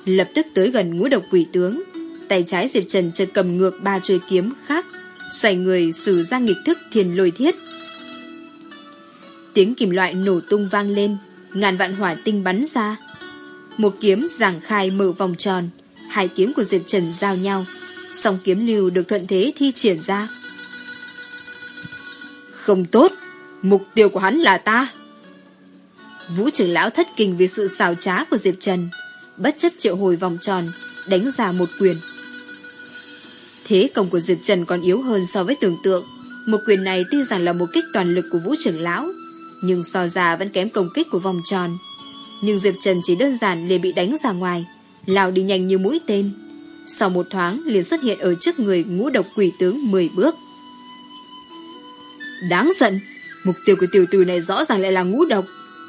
Lập tức tới gần ngũ độc quỷ tướng, tay trái Diệp Trần chợt cầm ngược ba chuôi kiếm khác, xoay người sử ra nghịch thức thiền lôi thiết. Tiếng kim loại nổ tung vang lên, ngàn vạn hỏa tinh bắn ra. Một kiếm giảng khai mở vòng tròn, hai kiếm của Diệp Trần giao nhau, song kiếm lưu được thuận thế thi triển ra. Không tốt, mục tiêu của hắn là ta. Vũ trưởng lão thất kinh vì sự xào trá của Diệp Trần, bất chấp triệu hồi vòng tròn, đánh ra một quyền. Thế công của Diệp Trần còn yếu hơn so với tưởng tượng. Một quyền này tuy rằng là một kích toàn lực của Vũ trưởng lão, nhưng so ra vẫn kém công kích của vòng tròn. Nhưng Diệp Trần chỉ đơn giản liền bị đánh ra ngoài, lao đi nhanh như mũi tên. Sau một thoáng liền xuất hiện ở trước người ngũ độc quỷ tướng 10 bước. Đáng giận, mục tiêu của tiểu tử này rõ ràng lại là ngũ độc.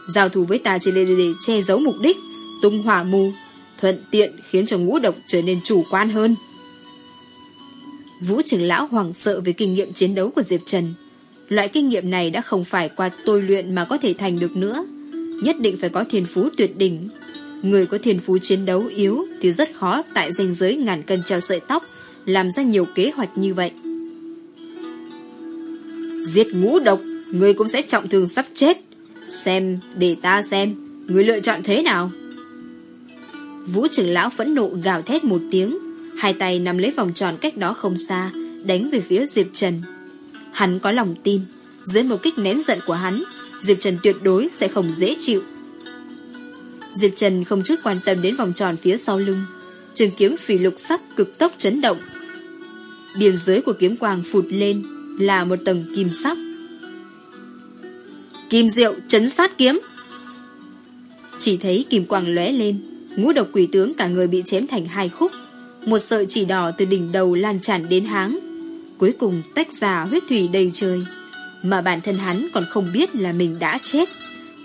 Giao thủ với ta chỉ để, để che giấu mục đích, tung hỏa mù, thuận tiện khiến cho ngũ độc trở nên chủ quan hơn. Vũ trưởng lão hoảng sợ về kinh nghiệm chiến đấu của Diệp Trần. Loại kinh nghiệm này đã không phải qua tôi luyện mà có thể thành được nữa. Nhất định phải có thiên phú tuyệt đỉnh. Người có thiên phú chiến đấu yếu thì rất khó tại danh giới ngàn cân treo sợi tóc làm ra nhiều kế hoạch như vậy. Giết ngũ độc, người cũng sẽ trọng thương sắp chết. Xem, để ta xem, người lựa chọn thế nào? Vũ trưởng lão phẫn nộ gào thét một tiếng, hai tay nắm lấy vòng tròn cách đó không xa, đánh về phía Diệp Trần. Hắn có lòng tin, dưới một kích nén giận của hắn, Diệp Trần tuyệt đối sẽ không dễ chịu. Diệp Trần không chút quan tâm đến vòng tròn phía sau lưng, trường kiếm phỉ lục sắc cực tốc chấn động. Biên giới của kiếm quang phụt lên là một tầng kim sắc. Kim diệu chấn sát kiếm. Chỉ thấy kim quang lóe lên, ngũ độc quỷ tướng cả người bị chém thành hai khúc, một sợi chỉ đỏ từ đỉnh đầu lan tràn đến háng, cuối cùng tách ra huyết thủy đầy trời. Mà bản thân hắn còn không biết là mình đã chết,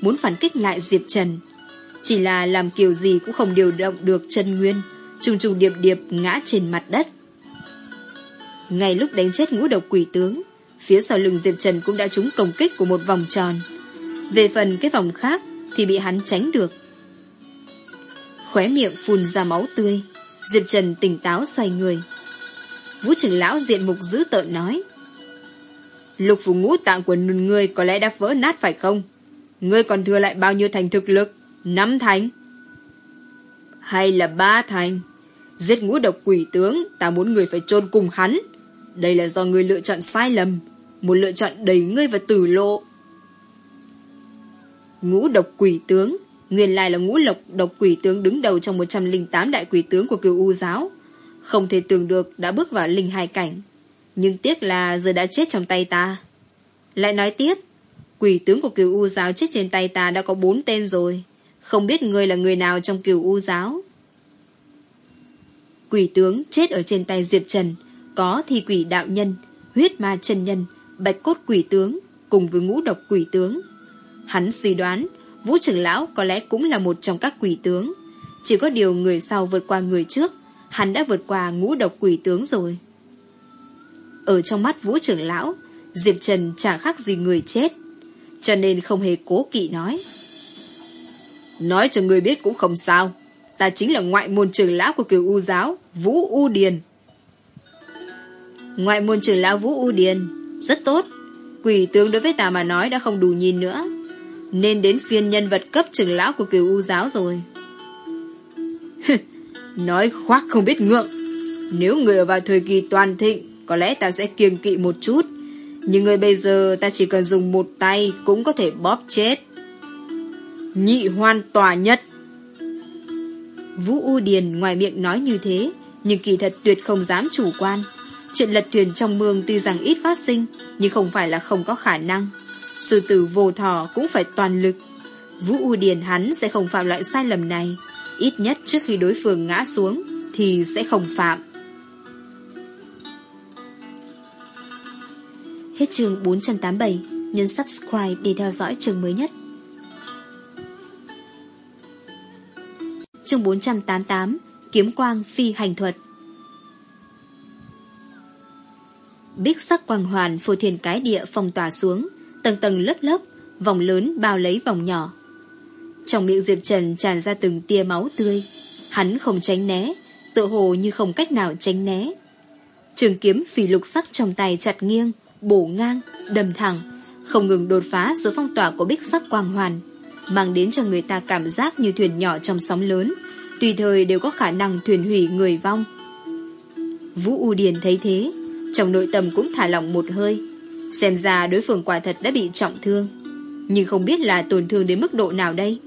muốn phản kích lại Diệp Trần. Chỉ là làm kiểu gì cũng không điều động được chân nguyên, trùng trùng điệp điệp ngã trên mặt đất. Ngay lúc đánh chết ngũ độc quỷ tướng, phía sau lưng Diệp Trần cũng đã trúng công kích của một vòng tròn. Về phần cái vòng khác thì bị hắn tránh được. Khóe miệng phun ra máu tươi, Diệp Trần tỉnh táo xoay người. Vũ trưởng lão diện mục dữ tợn nói. Lục phủ ngũ tạng của người có lẽ đã vỡ nát phải không? Ngươi còn thừa lại bao nhiêu thành thực lực? Năm thành? Hay là ba thành? Giết ngũ độc quỷ tướng, ta muốn người phải chôn cùng hắn. Đây là do ngươi lựa chọn sai lầm. Một lựa chọn đẩy ngươi vào tử lộ. Ngũ độc quỷ tướng Nguyên lai là ngũ lộc độc quỷ tướng đứng đầu trong 108 đại quỷ tướng của cựu U giáo. Không thể tưởng được đã bước vào linh hai cảnh. Nhưng tiếc là giờ đã chết trong tay ta. Lại nói tiếp, quỷ tướng của cựu U giáo chết trên tay ta đã có bốn tên rồi. Không biết ngươi là người nào trong cựu U giáo. Quỷ tướng chết ở trên tay Diệp Trần, có thi quỷ đạo nhân, huyết ma chân nhân, bạch cốt quỷ tướng, cùng với ngũ độc quỷ tướng. Hắn suy đoán Vũ trưởng lão có lẽ cũng là một trong các quỷ tướng. Chỉ có điều người sau vượt qua người trước, hắn đã vượt qua ngũ độc quỷ tướng rồi. Ở trong mắt vũ trưởng lão, Diệp Trần chẳng khác gì người chết, cho nên không hề cố kỵ nói. Nói cho người biết cũng không sao, ta chính là ngoại môn trưởng lão của cửu U giáo, Vũ U Điền. Ngoại môn trưởng lão Vũ U Điền, rất tốt, quỷ tướng đối với ta mà nói đã không đủ nhìn nữa, nên đến phiên nhân vật cấp trưởng lão của cửu U giáo rồi. [LAUGHS] Nói khoác không biết ngượng, nếu người ở vào thời kỳ toàn thịnh, có lẽ ta sẽ kiêng kỵ một chút, nhưng người bây giờ ta chỉ cần dùng một tay cũng có thể bóp chết. Nhị hoan tòa nhất. Vũ U Điền ngoài miệng nói như thế, nhưng kỳ thật tuyệt không dám chủ quan. Chuyện lật thuyền trong mương tuy rằng ít phát sinh, nhưng không phải là không có khả năng. Sư tử vô thọ cũng phải toàn lực. Vũ U Điền hắn sẽ không phạm loại sai lầm này. Ít nhất trước khi đối phương ngã xuống, thì sẽ không phạm. Hết chương 487, nhấn subscribe để theo dõi chương mới nhất. Chương 488, Kiếm quang phi hành thuật. Bích sắc quang hoàn phù thiền cái địa phòng tỏa xuống, tầng tầng lớp lớp, vòng lớn bao lấy vòng nhỏ. Trong miệng Diệp Trần tràn ra từng tia máu tươi, hắn không tránh né, tự hồ như không cách nào tránh né. Trường kiếm phỉ lục sắc trong tay chặt nghiêng, bổ ngang, đầm thẳng, không ngừng đột phá giữa phong tỏa của bích sắc quang hoàn, mang đến cho người ta cảm giác như thuyền nhỏ trong sóng lớn, tùy thời đều có khả năng thuyền hủy người vong. Vũ U Điền thấy thế, trong nội tâm cũng thả lỏng một hơi, xem ra đối phương quả thật đã bị trọng thương, nhưng không biết là tổn thương đến mức độ nào đây.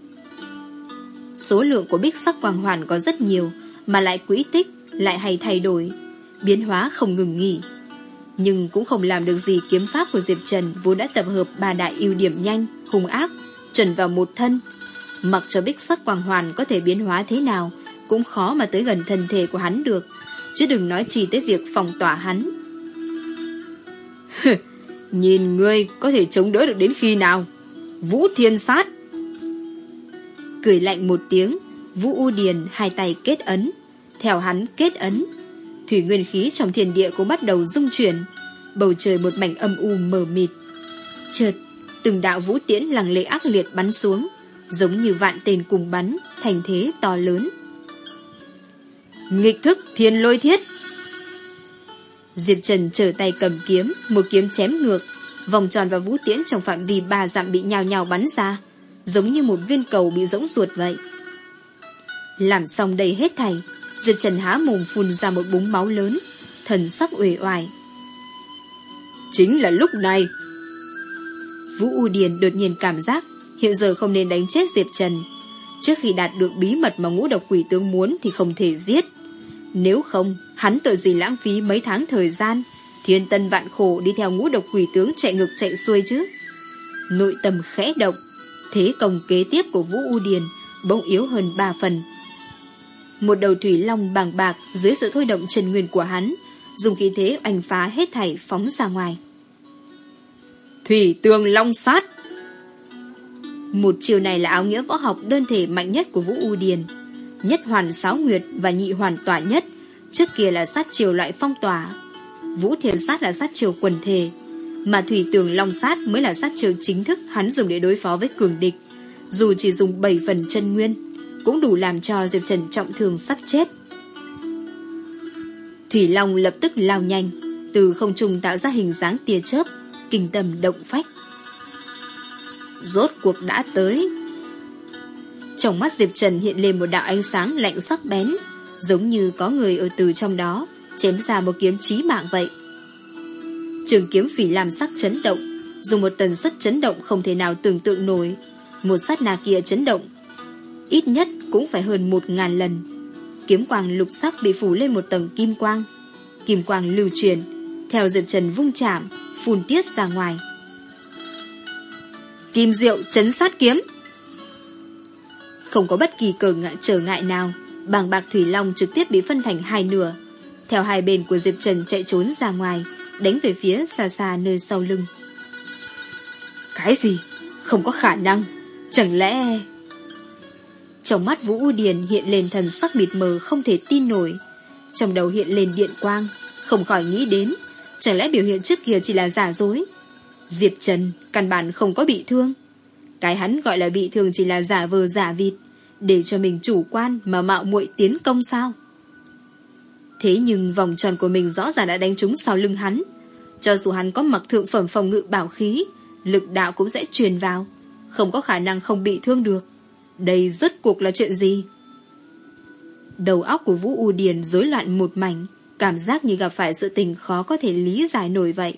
Số lượng của bích sắc quang hoàn có rất nhiều, mà lại quỹ tích, lại hay thay đổi, biến hóa không ngừng nghỉ nhưng cũng không làm được gì kiếm pháp của Diệp Trần vốn đã tập hợp ba đại ưu điểm nhanh, hung ác, trần vào một thân. Mặc cho bích sắc quang hoàn có thể biến hóa thế nào, cũng khó mà tới gần thân thể của hắn được, chứ đừng nói chỉ tới việc phòng tỏa hắn. [LAUGHS] Nhìn ngươi có thể chống đỡ được đến khi nào? Vũ Thiên Sát! Cười lạnh một tiếng, Vũ U Điền hai tay kết ấn, theo hắn kết ấn, thủy nguyên khí trong thiên địa cũng bắt đầu rung chuyển, bầu trời một mảnh âm u mờ mịt. Chợt, từng đạo vũ tiễn lằng lệ ác liệt bắn xuống, giống như vạn tên cùng bắn, thành thế to lớn. Nghịch thức thiên lôi thiết Diệp Trần trở tay cầm kiếm, một kiếm chém ngược, vòng tròn và vũ tiễn trong phạm vi ba dặm bị nhào nhào bắn ra, giống như một viên cầu bị rỗng ruột vậy. Làm xong đây hết thảy, Diệp Trần há mồm phun ra một búng máu lớn, thần sắc uể oải. Chính là lúc này. Vũ U Điền đột nhiên cảm giác hiện giờ không nên đánh chết Diệp Trần. Trước khi đạt được bí mật mà ngũ độc quỷ tướng muốn thì không thể giết. Nếu không, hắn tội gì lãng phí mấy tháng thời gian, thiên tân vạn khổ đi theo ngũ độc quỷ tướng chạy ngược chạy xuôi chứ. Nội tâm khẽ động, thế công kế tiếp của Vũ U Điền bỗng yếu hơn ba phần một đầu thủy long bàng bạc dưới sự thôi động trần nguyên của hắn, dùng khí thế oanh phá hết thảy phóng ra ngoài. Thủy tường long sát Một chiều này là áo nghĩa võ học đơn thể mạnh nhất của Vũ U Điền. Nhất hoàn sáu nguyệt và nhị hoàn tỏa nhất, trước kia là sát chiều loại phong tỏa. Vũ thiền sát là sát chiều quần thể, mà thủy tường long sát mới là sát chiều chính thức hắn dùng để đối phó với cường địch, dù chỉ dùng 7 phần chân nguyên cũng đủ làm cho Diệp Trần trọng thương sắp chết. Thủy Long lập tức lao nhanh, từ không trung tạo ra hình dáng tia chớp, kinh tâm động phách. Rốt cuộc đã tới. Trong mắt Diệp Trần hiện lên một đạo ánh sáng lạnh sắc bén, giống như có người ở từ trong đó, chém ra một kiếm chí mạng vậy. Trường kiếm phỉ làm sắc chấn động, dùng một tần suất chấn động không thể nào tưởng tượng nổi. Một sát na kia chấn động, ít nhất cũng phải hơn một ngàn lần. Kiếm quang lục sắc bị phủ lên một tầng kim quang. Kim quang lưu truyền, theo Diệp Trần vung chạm, phun tiết ra ngoài. Kim diệu chấn sát kiếm. Không có bất kỳ cờ ngại trở ngại nào, bàng bạc thủy long trực tiếp bị phân thành hai nửa. Theo hai bên của Diệp Trần chạy trốn ra ngoài, đánh về phía xa xa nơi sau lưng. Cái gì? Không có khả năng. Chẳng lẽ... Trong mắt Vũ U Điền hiện lên thần sắc mịt mờ không thể tin nổi. trong đầu hiện lên điện quang, không khỏi nghĩ đến, chẳng lẽ biểu hiện trước kia chỉ là giả dối. Diệp Trần căn bản không có bị thương. Cái hắn gọi là bị thương chỉ là giả vờ giả vịt, để cho mình chủ quan mà mạo muội tiến công sao? Thế nhưng vòng tròn của mình rõ ràng đã đánh trúng sau lưng hắn. Cho dù hắn có mặc thượng phẩm phòng ngự bảo khí, lực đạo cũng sẽ truyền vào, không có khả năng không bị thương được. Đây rốt cuộc là chuyện gì? Đầu óc của Vũ U Điền rối loạn một mảnh, cảm giác như gặp phải sự tình khó có thể lý giải nổi vậy.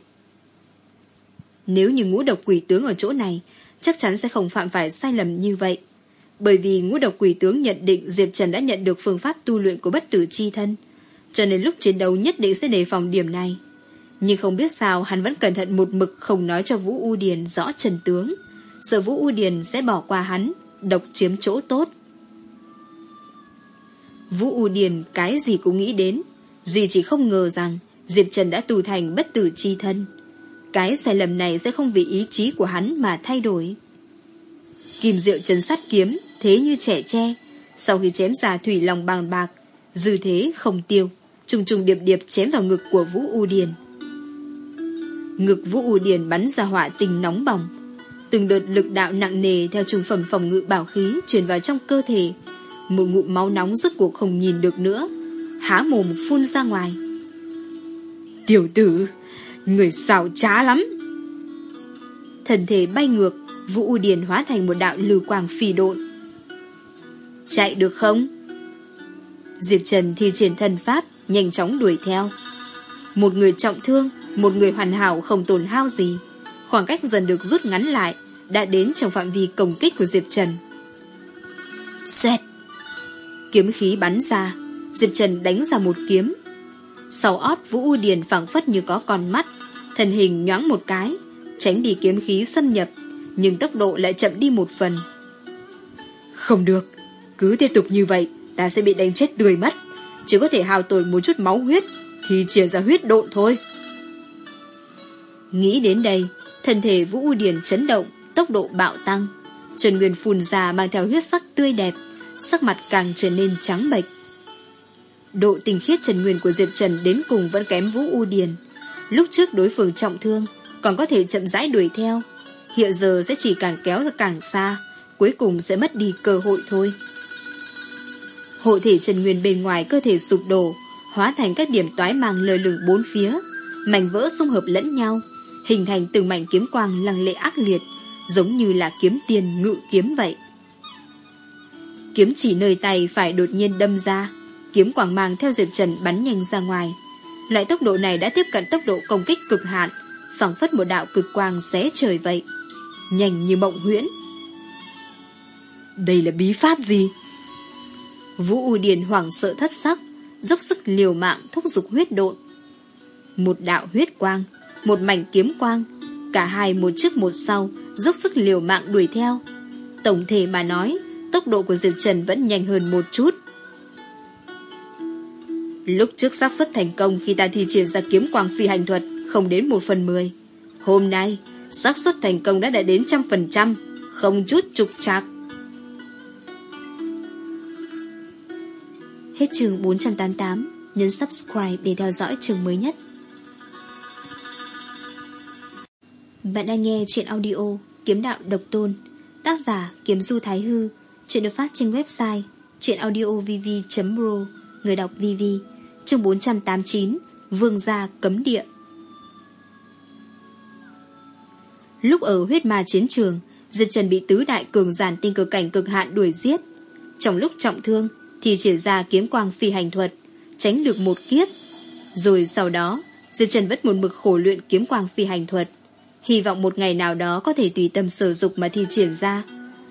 Nếu như ngũ độc quỷ tướng ở chỗ này, chắc chắn sẽ không phạm phải sai lầm như vậy. Bởi vì ngũ độc quỷ tướng nhận định Diệp Trần đã nhận được phương pháp tu luyện của bất tử chi thân, cho nên lúc chiến đấu nhất định sẽ đề phòng điểm này. Nhưng không biết sao hắn vẫn cẩn thận một mực không nói cho Vũ U Điền rõ trần tướng, sợ Vũ U Điền sẽ bỏ qua hắn, độc chiếm chỗ tốt. Vũ U Điền cái gì cũng nghĩ đến, Duy chỉ không ngờ rằng Diệp Trần đã tu thành bất tử chi thân. Cái sai lầm này sẽ không vì ý chí của hắn mà thay đổi. Kim diệu chấn sát kiếm, thế như trẻ tre, sau khi chém ra thủy lòng bằng bạc, dư thế không tiêu, trùng trùng điệp điệp chém vào ngực của Vũ U Điền. Ngực Vũ U Điền bắn ra hỏa tình nóng bỏng, từng đợt lực đạo nặng nề theo trùng phẩm phòng ngự bảo khí truyền vào trong cơ thể, một ngụm máu nóng rốt cuộc không nhìn được nữa, há mồm phun ra ngoài. Tiểu tử, người xảo trá lắm. Thần thể bay ngược, Vũ U Điền hóa thành một đạo lưu quang phi độn. Chạy được không? Diệp Trần thi triển thần pháp, nhanh chóng đuổi theo. Một người trọng thương, một người hoàn hảo không tổn hao gì. Khoảng cách dần được rút ngắn lại, đã đến trong phạm vi công kích của Diệp Trần. Xẹt! Kiếm khí bắn ra, Diệp Trần đánh ra một kiếm. Sau ót Vũ U Điền phẳng phất như có con mắt, thân hình nhoáng một cái, tránh đi kiếm khí xâm nhập, nhưng tốc độ lại chậm đi một phần. Không được, cứ tiếp tục như vậy, ta sẽ bị đánh chết tươi mất. Chỉ có thể hao tổn một chút máu huyết, thì chia ra huyết độn thôi. Nghĩ đến đây, thân thể Vũ U Điền chấn động, tốc độ bạo tăng. Trần Nguyên phun ra mang theo huyết sắc tươi đẹp, sắc mặt càng trở nên trắng bệch. Độ tình khiết Trần Nguyên của Diệp Trần đến cùng vẫn kém Vũ U Điền. Lúc trước đối phương trọng thương, còn có thể chậm rãi đuổi theo. Hiện giờ sẽ chỉ càng kéo ra càng xa, cuối cùng sẽ mất đi cơ hội thôi. Hộ thể Trần Nguyên bên ngoài cơ thể sụp đổ, hóa thành các điểm toái màng lơ lửng bốn phía, mảnh vỡ xung hợp lẫn nhau, hình thành từng mảnh kiếm quang lăng lệ ác liệt, giống như là kiếm tiền ngự kiếm vậy. Kiếm chỉ nơi tay phải đột nhiên đâm ra, kiếm quảng mang theo Diệp Trần bắn nhanh ra ngoài. Loại tốc độ này đã tiếp cận tốc độ công kích cực hạn, phẳng phất một đạo cực quang xé trời vậy. Nhanh như mộng huyễn. Đây là bí pháp gì? Vũ U Điền hoảng sợ thất sắc, dốc sức liều mạng thúc giục huyết độn. Một đạo huyết quang, một mảnh kiếm quang, cả hai một trước một sau, dốc sức liều mạng đuổi theo. Tổng thể mà nói, tốc độ của Diệp Trần vẫn nhanh hơn một chút. Lúc trước xác suất thành công khi ta thi triển ra kiếm quang phi hành thuật không đến một phần mười. Hôm nay, xác suất thành công đã đạt đến trăm phần trăm, không chút trục trặc. Hết chương 488, nhấn subscribe để theo dõi chương mới nhất. Bạn đang nghe chuyện audio Kiếm đạo độc tôn, tác giả Kiếm Du Thái Hư, chuyện được phát trên website chuyenaudiovv.pro, người đọc VV, chương 489, Vương gia cấm địa. Lúc ở huyết ma chiến trường, Diệp Trần bị tứ đại cường giản tinh cực cảnh cực hạn đuổi giết. Trong lúc trọng thương, thì triển ra kiếm quang phi hành thuật, tránh được một kiếp. Rồi sau đó, Diệp Trần vẫn một mực khổ luyện kiếm quang phi hành thuật, hy vọng một ngày nào đó có thể tùy tâm sử dụng mà thi triển ra.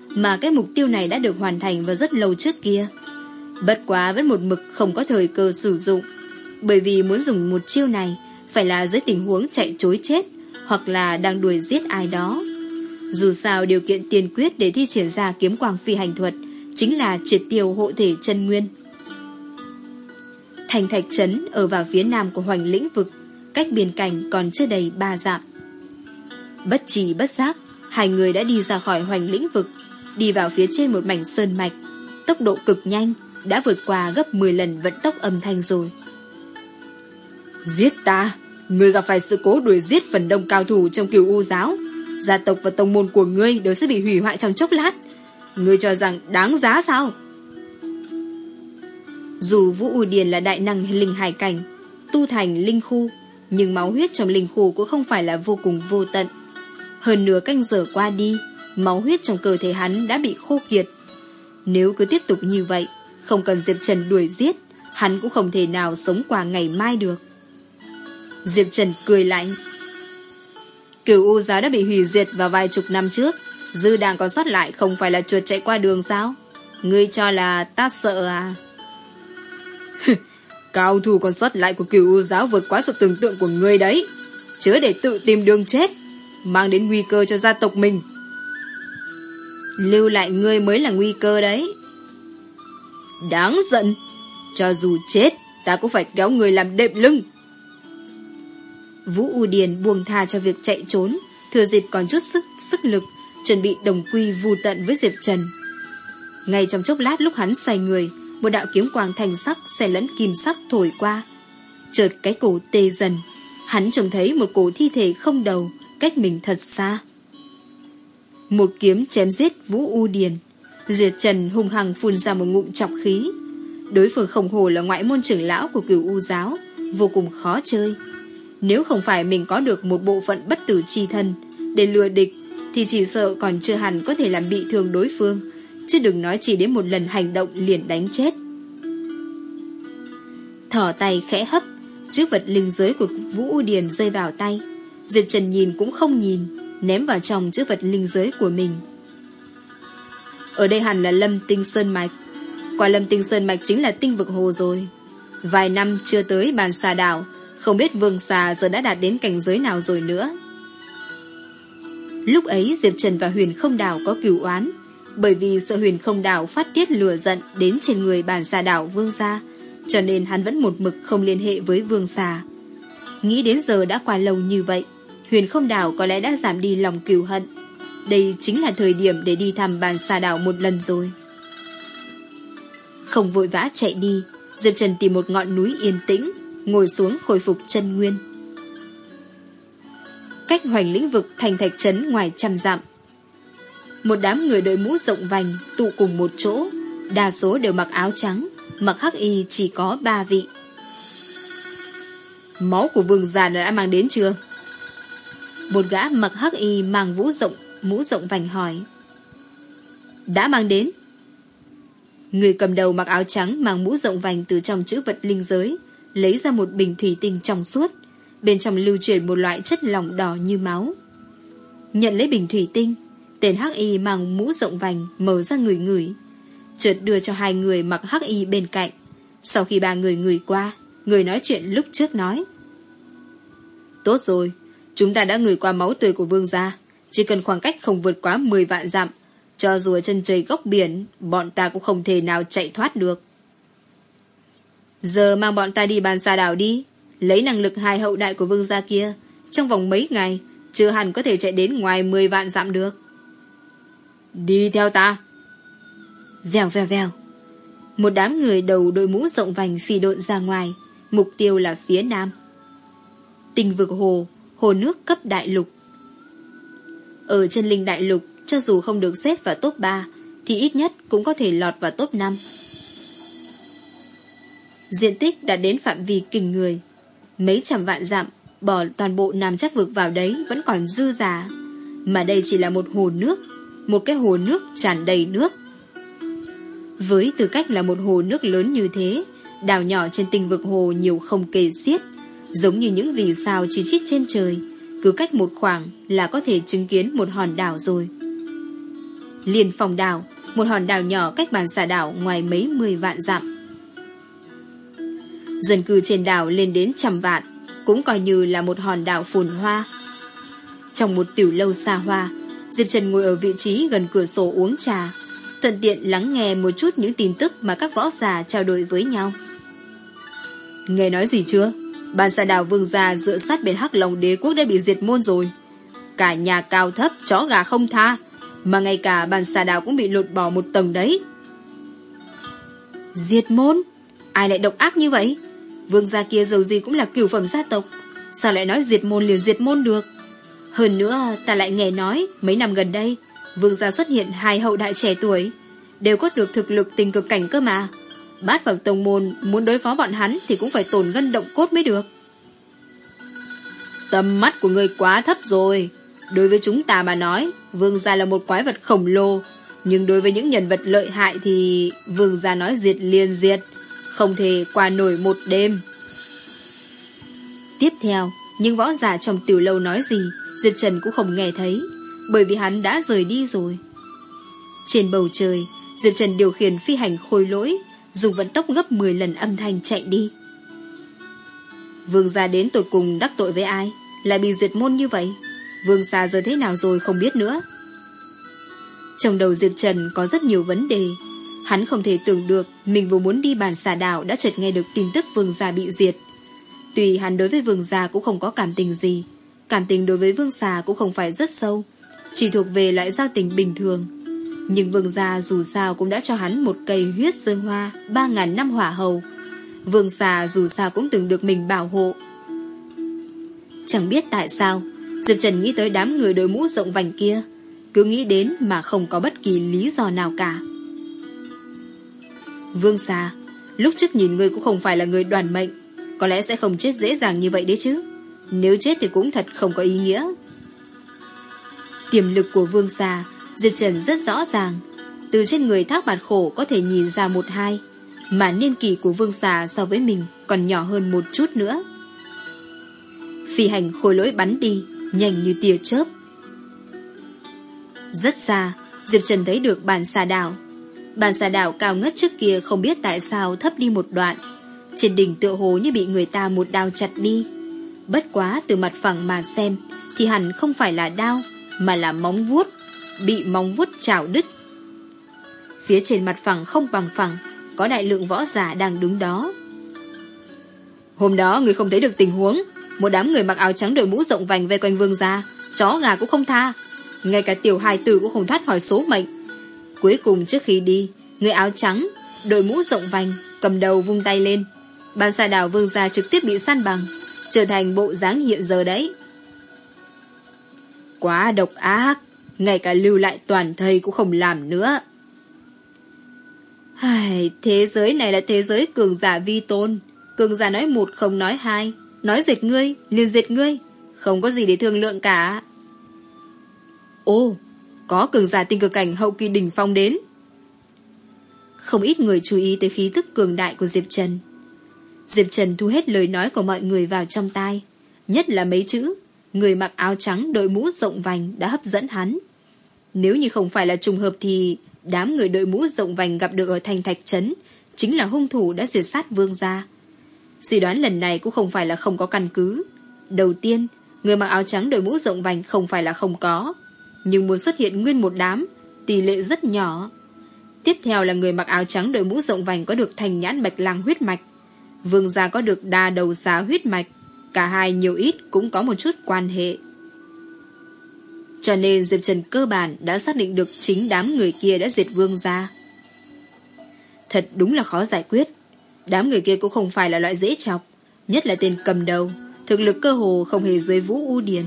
Mà cái mục tiêu này đã được hoàn thành vào rất lâu trước kia. Bất quá vẫn một mực không có thời cơ sử dụng, bởi vì muốn dùng một chiêu này phải là dưới tình huống chạy chối chết hoặc là đang đuổi giết ai đó. Dù sao điều kiện tiên quyết để thi triển ra kiếm quang phi hành thuật chính là triệt tiêu hộ thể chân nguyên. Thành thạch trấn ở vào phía nam của hoành lĩnh vực, cách biên cảnh còn chưa đầy ba dặm. Bất trì bất giác, hai người đã đi ra khỏi hoành lĩnh vực, đi vào phía trên một mảnh sơn mạch, tốc độ cực nhanh, đã vượt qua gấp 10 lần vận tốc âm thanh rồi. Giết ta! Ngươi gặp phải sự cố đuổi giết phần đông cao thủ trong kiều u giáo. Gia tộc và tông môn của ngươi đều sẽ bị hủy hoại trong chốc lát. Ngươi cho rằng đáng giá sao? Dù Vũ U Điền là đại năng linh hải cảnh, Tu thành linh khu, Nhưng máu huyết trong linh khu cũng không phải là vô cùng vô tận. Hơn nửa canh giờ qua đi, Máu huyết trong cơ thể hắn đã bị khô kiệt. Nếu cứ tiếp tục như vậy không cần Diệp Trần đuổi giết, Hắn cũng không thể nào sống qua ngày mai được. Diệp Trần cười lạnh. Cửu U giáo đã bị hủy diệt vào vài chục năm trước, Dư đàng còn sót lại Không phải là chuột chạy qua đường sao? Ngươi cho là ta sợ à? [LAUGHS] Cao thủ còn sót lại của cửu U giáo Vượt quá sự tưởng tượng của ngươi đấy. Chớ để tự tìm đường chết, Mang đến nguy cơ cho gia tộc mình. Lưu lại ngươi mới là nguy cơ đấy. Đáng giận Cho dù chết Ta cũng phải kéo người làm đệm lưng Vũ U Điền buông tha cho việc chạy trốn, thừa dịp còn chút sức sức lực, chuẩn bị đồng quy vu tận với Diệp Trần. Ngay trong chốc lát lúc hắn xoay người, một đạo kiếm quang thành sắc xẻ lẫn kim sắc thổi qua. Chợt cái cổ tê dần, hắn trông thấy một cổ thi thể không đầu, cách mình thật xa. Một kiếm chém giết Vũ U Điền, Diệt Trần hung hăng phun ra một ngụm trọng khí. Đối phương khổng hồ là ngoại môn trưởng lão của cửu U giáo, vô cùng khó chơi. Nếu không phải mình có được một bộ phận bất tử chi thân để lừa địch thì chỉ sợ còn chưa hẳn có thể làm bị thương đối phương chứ đừng nói chỉ đến một lần hành động liền đánh chết. Thỏ tay khẽ hấp chiếc vật linh giới của Vũ U Điền rơi vào tay Diệp Trần nhìn cũng không nhìn ném vào trong chiếc vật linh giới của mình. Ở đây hẳn là Lâm Tinh Sơn Mạch. Quả Lâm Tinh Sơn Mạch chính là tinh vực hồ rồi. Vài năm chưa tới bàn xà đảo, không biết vương xà giờ đã đạt đến cảnh giới nào rồi nữa. Lúc ấy Diệp Trần và Huyền không đảo có cửu oán, Bởi vì sợ Huyền không đảo phát tiết lửa giận Đến trên người bàn xà đảo vương gia, Cho nên hắn vẫn một mực không liên hệ với vương xà. Nghĩ đến giờ đã qua lâu như vậy, Huyền không đảo có lẽ đã giảm đi lòng cừu hận. Đây chính là thời điểm để đi thăm bàn xà đảo một lần rồi Không vội vã chạy đi Diệp Trần tìm một ngọn núi yên tĩnh ngồi xuống khôi phục chân nguyên. Cách hoành lĩnh vực thành thạch trấn ngoài trăm dặm. Một đám người đội mũ rộng vành tụ cùng một chỗ, đa số đều mặc áo trắng, mặc hắc y chỉ có ba vị. Máu của vương già đã mang đến chưa? Một gã mặc hắc y mang vũ rộng, mũ rộng vành hỏi. Đã mang đến. Người cầm đầu mặc áo trắng mang mũ rộng vành từ trong chữ vật linh giới, lấy ra một bình thủy tinh trong suốt, bên trong lưu truyền một loại chất lỏng đỏ như máu. Nhận lấy bình thủy tinh, tên hắc y mang mũ rộng vành mở ra người người, chợt đưa cho hai người mặc hắc y bên cạnh. Sau khi ba người người qua, người nói chuyện lúc trước nói. Tốt rồi, chúng ta đã người qua máu tươi của vương gia, chỉ cần khoảng cách không vượt quá 10 vạn dặm, cho dù ở chân trời góc biển, bọn ta cũng không thể nào chạy thoát được. Giờ mang bọn ta đi bàn xa đảo đi Lấy năng lực hai hậu đại của vương gia kia. Trong vòng mấy ngày Chưa hẳn có thể chạy đến ngoài 10 vạn dặm được. Đi theo ta. Vèo vèo vèo. Một đám người đầu đội mũ rộng vành phi độn ra ngoài Mục tiêu là phía nam. Tình vực hồ Hồ nước cấp đại lục. Ở chân linh đại lục Cho dù không được xếp vào top 3 Thì ít nhất cũng có thể lọt vào top 5 Diện tích đã đến phạm vi kinh người. Mấy trăm vạn dặm, bỏ toàn bộ nam chắc vực vào đấy vẫn còn dư giả. Mà đây chỉ là một hồ nước, một cái hồ nước tràn đầy nước. Với tư cách là một hồ nước lớn như thế, đảo nhỏ trên tinh vực hồ nhiều không kể xiết, giống như những vì sao chỉ chít trên trời, cứ cách một khoảng là có thể chứng kiến một hòn đảo rồi. Liên phòng đảo, một hòn đảo nhỏ cách bàn xà đảo ngoài mấy mười vạn dặm. Dân cư trên đảo lên đến trăm vạn, cũng coi như là một hòn đảo phồn hoa. Trong một tiểu lâu xa hoa, Diệp Trần ngồi ở vị trí gần cửa sổ uống trà, thuận tiện lắng nghe một chút những tin tức mà các võ già trao đổi với nhau. Nghe nói gì chưa? Bàn xà đảo vương gia dựa sát bên hắc lòng đế quốc đã bị diệt môn rồi. Cả nhà cao thấp, chó gà không tha, mà ngay cả bàn xà đảo cũng bị lột bỏ một tầng đấy. Diệt môn? Ai lại độc ác như vậy? Vương gia kia dầu gì cũng là cửu phẩm gia tộc Sao lại nói diệt môn liền diệt môn được Hơn nữa ta lại nghe nói Mấy năm gần đây Vương gia xuất hiện hai hậu đại trẻ tuổi Đều có được thực lực tình cực cảnh cơ mà Bát phẩm tông môn, Muốn đối phó bọn hắn Thì cũng phải tổn ngân động cốt mới được. Tầm mắt của người quá thấp rồi. Đối với chúng ta mà nói, Vương gia là một quái vật khổng lồ. Nhưng đối với những nhân vật lợi hại Thì vương gia nói diệt liền diệt, Không thể qua nổi một đêm. Tiếp theo, Những võ giả trong tiểu lâu nói gì, Diệp Trần cũng không nghe thấy, Bởi vì hắn đã rời đi rồi. Trên bầu trời, Diệp Trần điều khiển phi hành khôi lỗi Dùng vận tốc gấp 10 lần âm thanh chạy đi. Vương gia đến tột cùng đắc tội với ai? Lại bị diệt môn như vậy? Vương gia giờ thế nào rồi không biết nữa. Trong đầu Diệp Trần có rất nhiều vấn đề. Hắn không thể tưởng được Mình vừa muốn đi bàn xà đảo Đã chợt nghe được tin tức vương gia bị diệt. Tuy hắn đối với vương gia cũng không có cảm tình gì, Cảm tình đối với vương xà cũng không phải rất sâu, Chỉ thuộc về loại giao tình bình thường. Nhưng vương gia dù sao cũng đã cho hắn một cây huyết sơn hoa, Ba ngàn năm hỏa hầu. Vương gia dù sao cũng từng được mình bảo hộ. Chẳng biết tại sao, Diệp Trần nghĩ tới đám người đội mũ rộng vành kia, Cứ nghĩ đến mà không có bất kỳ lý do nào cả. Vương gia, Lúc trước nhìn ngươi cũng không phải là người đoàn mệnh, Có lẽ sẽ không chết dễ dàng như vậy đấy chứ? Nếu chết thì cũng thật không có ý nghĩa. Tiềm lực của vương gia Diệp Trần rất rõ ràng. Từ trên người thác bạt khổ có thể nhìn ra một hai, Mà niên kỷ của vương xà so với mình Còn nhỏ hơn một chút nữa. Phi hành khôi lỗi bắn đi, Nhanh như tia chớp. Rất xa, Diệp Trần thấy được bàn xà đảo. Bàn xà đảo cao ngất trước kia Không biết tại sao thấp đi một đoạn. Trên đỉnh tựa hồ như bị người ta một đao chặt đi. Bất quá từ mặt phẳng mà xem, Thì hẳn không phải là đao, Mà là móng vuốt. Bị móng vuốt chảo đứt. Phía trên mặt phẳng không bằng phẳng, Có đại lượng võ giả đang đứng đó. Hôm đó người không thấy được tình huống, Một đám người mặc áo trắng đội mũ rộng vành về quanh vương gia, Chó gà cũng không tha. Ngay cả tiểu hài tử cũng không thoát khỏi số mệnh. Cuối cùng trước khi đi, Người áo trắng, Đội mũ rộng vành, Cầm đầu vung tay lên. Bàn xà đảo vương gia trực tiếp bị săn bằng, Trở thành bộ dáng hiện giờ đấy. Quá độc ác. Ngay cả lưu lại toàn thây cũng không làm nữa. Ai, Thế giới này là thế giới cường giả vi tôn. Cường giả nói một không nói hai. Nói diệt ngươi, liền diệt ngươi. Không có gì để thương lượng cả. Ô Có cường giả tinh cực cảnh hậu kỳ đỉnh phong đến. Không ít người chú ý tới khí tức cường đại của Diệp Trần. Diệp Trần thu hết lời nói của mọi người vào trong tai. Nhất là mấy chữ Người mặc áo trắng đội mũ rộng vành đã hấp dẫn hắn. Nếu như không phải là trùng hợp thì Đám người đội mũ rộng vành gặp được ở thành thạch trấn Chính là hung thủ đã diệt sát vương gia. Suy đoán lần này cũng không phải là không có căn cứ. Đầu tiên, Người mặc áo trắng đội mũ rộng vành không phải là không có, Nhưng muốn xuất hiện nguyên một đám, Tỷ lệ rất nhỏ. Tiếp theo là người mặc áo trắng đội mũ rộng vành Có được thành nhãn bạch lang huyết mạch. Vương gia có được đa đầu xá huyết mạch, Cả hai nhiều ít cũng có một chút quan hệ. Cho nên Diệp Trần cơ bản Đã xác định được chính đám người kia đã diệt vương gia. Thật đúng là khó giải quyết. Đám người kia cũng không phải là loại dễ chọc, Nhất là tên cầm đầu, Thực lực cơ hồ không hề dưới Vũ U Điền.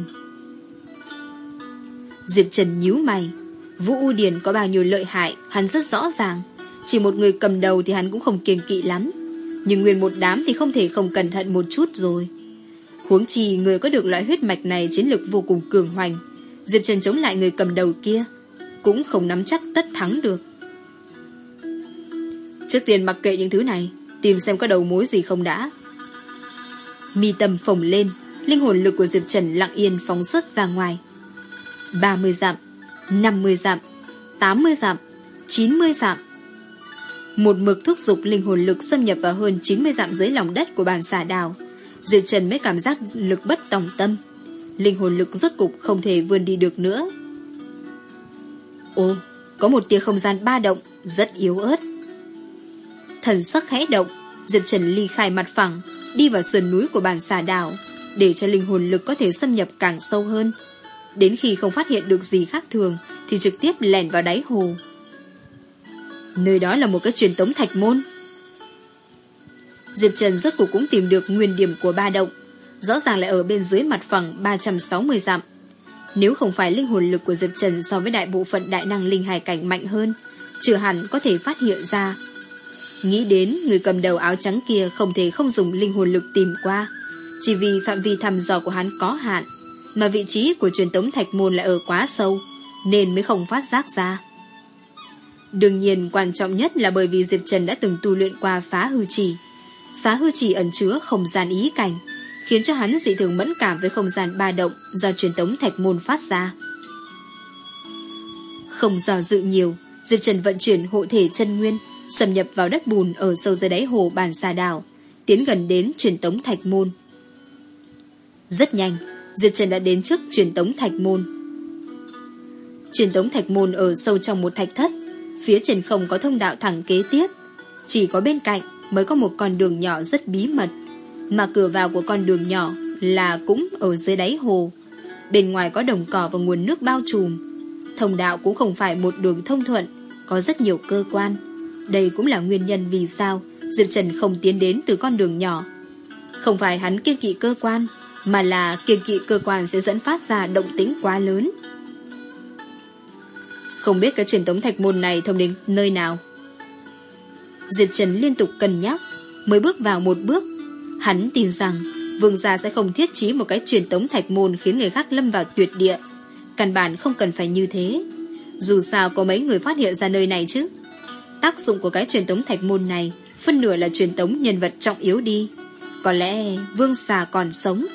Diệp Trần nhíu mày. Vũ U Điền có bao nhiêu lợi hại, Hắn rất rõ ràng. Chỉ một người cầm đầu thì hắn cũng không kiêng kỵ lắm. Nhưng nguyên một đám thì không thể không cẩn thận một chút rồi. Huống chi người có được loại huyết mạch này Chiến lược vô cùng cường hoành. Diệp Trần chống lại người cầm đầu kia, Cũng không nắm chắc tất thắng được. Trước tiên mặc kệ những thứ này, Tìm xem có đầu mối gì không đã. Mi tâm phồng lên, Linh hồn lực của Diệp Trần lặng yên phóng xuất ra ngoài. 30 dặm 50 dặm 80 dặm 90 dặm. Một mực thúc giục linh hồn lực xâm nhập vào hơn 90 dặm dưới lòng đất của bàn xà đào, Diệp Trần mới cảm giác lực bất tòng tâm. Linh hồn lực rốt cục không thể vươn đi được nữa. Ồ, Có một tia không gian ba động, Rất yếu ớt. Thần sắc khẽ động, Diệp Trần ly khai mặt phẳng, Đi vào sườn núi của bàn xà đảo, Để cho linh hồn lực có thể xâm nhập càng sâu hơn. Đến khi không phát hiện được gì khác thường, Thì trực tiếp lèn vào đáy hồ. Nơi đó là một cái truyền tống thạch môn. Diệp Trần rốt cuộc cũng tìm được nguyên điểm của ba động. Rõ ràng lại ở bên dưới mặt phẳng 360 dặm. Nếu không phải linh hồn lực của Diệp Trần So với đại bộ phận đại năng linh hải cảnh mạnh hơn Chưa hẳn có thể phát hiện ra. Nghĩ đến người cầm đầu áo trắng kia Không thể không dùng linh hồn lực tìm qua Chỉ vì phạm vi thăm dò của hắn có hạn Mà vị trí của truyền tống thạch môn lại ở quá sâu Nên mới không phát giác ra. Đương nhiên quan trọng nhất là bởi vì Diệp Trần đã từng tu luyện qua phá hư chỉ. Phá hư chỉ ẩn chứa không gian ý cảnh, khiến cho hắn dị thường mẫn cảm với không gian ba động do truyền tống thạch môn phát ra. Không dò dự nhiều, Diệp Trần vận chuyển hộ thể chân nguyên, xâm nhập vào đất bùn ở sâu dưới đáy hồ bàn xà đảo, tiến gần đến truyền tống thạch môn. Rất nhanh, Diệp Trần đã đến trước truyền tống thạch môn. Truyền tống thạch môn ở sâu trong một thạch thất, Phía trên không có thông đạo thẳng kế tiếp Chỉ có bên cạnh mới có một con đường nhỏ rất bí mật mà cửa vào của con đường nhỏ Là cũng ở dưới đáy hồ. Bên ngoài có đồng cỏ và nguồn nước bao trùm. Thông đạo cũng không phải một đường thông thuận, Có rất nhiều cơ quan. Đây cũng là nguyên nhân vì sao Diệp Trần không tiến đến từ con đường nhỏ. Không phải hắn kiên kỵ cơ quan, Mà là kiên kỵ cơ quan sẽ dẫn phát ra động tĩnh quá lớn. Không biết cái truyền tống thạch môn này thông đến nơi nào? Diệp Trần liên tục cân nhắc, Mới bước vào một bước Hắn tin rằng Vương gia sẽ không thiết trí một cái truyền tống thạch môn Khiến người khác lâm vào tuyệt địa. Căn bản không cần phải như thế. Dù sao có mấy người phát hiện ra nơi này chứ? Tác dụng của cái truyền tống thạch môn này Phân nửa là truyền tống nhân vật trọng yếu đi. Có lẽ vương xà còn sống.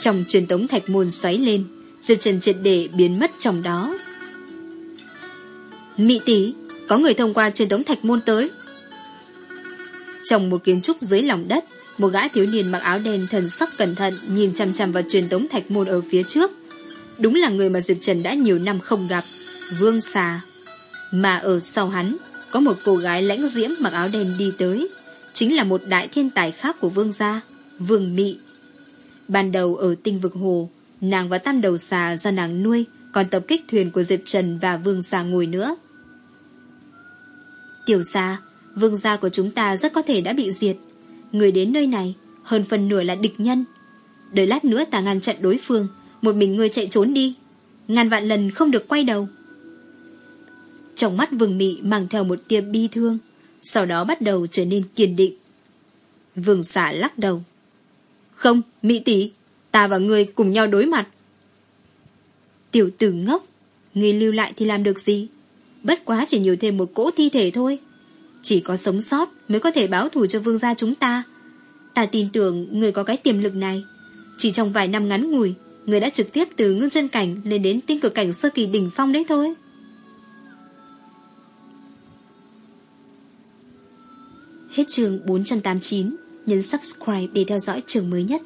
Trong truyền tống thạch môn xoáy lên Diệp Trần triệt để biến mất trong đó. Mị tỷ, có người thông qua truyền tống thạch môn tới. Trong một kiến trúc dưới lòng đất, một gã thiếu niên mặc áo đen thần sắc cẩn thận nhìn chằm chằm vào truyền tống thạch môn ở phía trước. Đúng là người mà Diệp Trần đã nhiều năm không gặp, Vương Xà. Mà ở sau hắn, có một cô gái lãnh diễm mặc áo đen đi tới. Chính là một đại thiên tài khác của Vương gia, Vương Mị. Ban đầu ở tinh vực hồ, Nàng và tam đầu xà do nàng nuôi Còn tập kích thuyền của Diệp Trần và Vương xà ngồi nữa Tiểu xà Vương gia của chúng ta rất có thể đã bị diệt Người đến nơi này Hơn phần nửa là địch nhân Đợi lát nữa ta ngăn chặn đối phương Một mình ngươi chạy trốn đi Ngàn vạn lần không được quay đầu Trong mắt vương mị mang theo một tia bi thương Sau đó bắt đầu trở nên kiên định Vương xả lắc đầu Không, mỹ tỷ Ta và ngươi cùng nhau đối mặt. Tiểu tử ngốc, ngươi lưu lại thì làm được gì? Bất quá chỉ nhiều thêm một cỗ thi thể thôi. Chỉ có sống sót mới có thể báo thù cho vương gia chúng ta. Ta tin tưởng người có cái tiềm lực này. Chỉ trong vài năm ngắn ngủi, người đã trực tiếp từ ngưng chân cảnh lên đến tinh cực cảnh sơ kỳ đỉnh phong đấy thôi. Hết trường 489, nhấn subscribe để theo dõi trường mới nhất.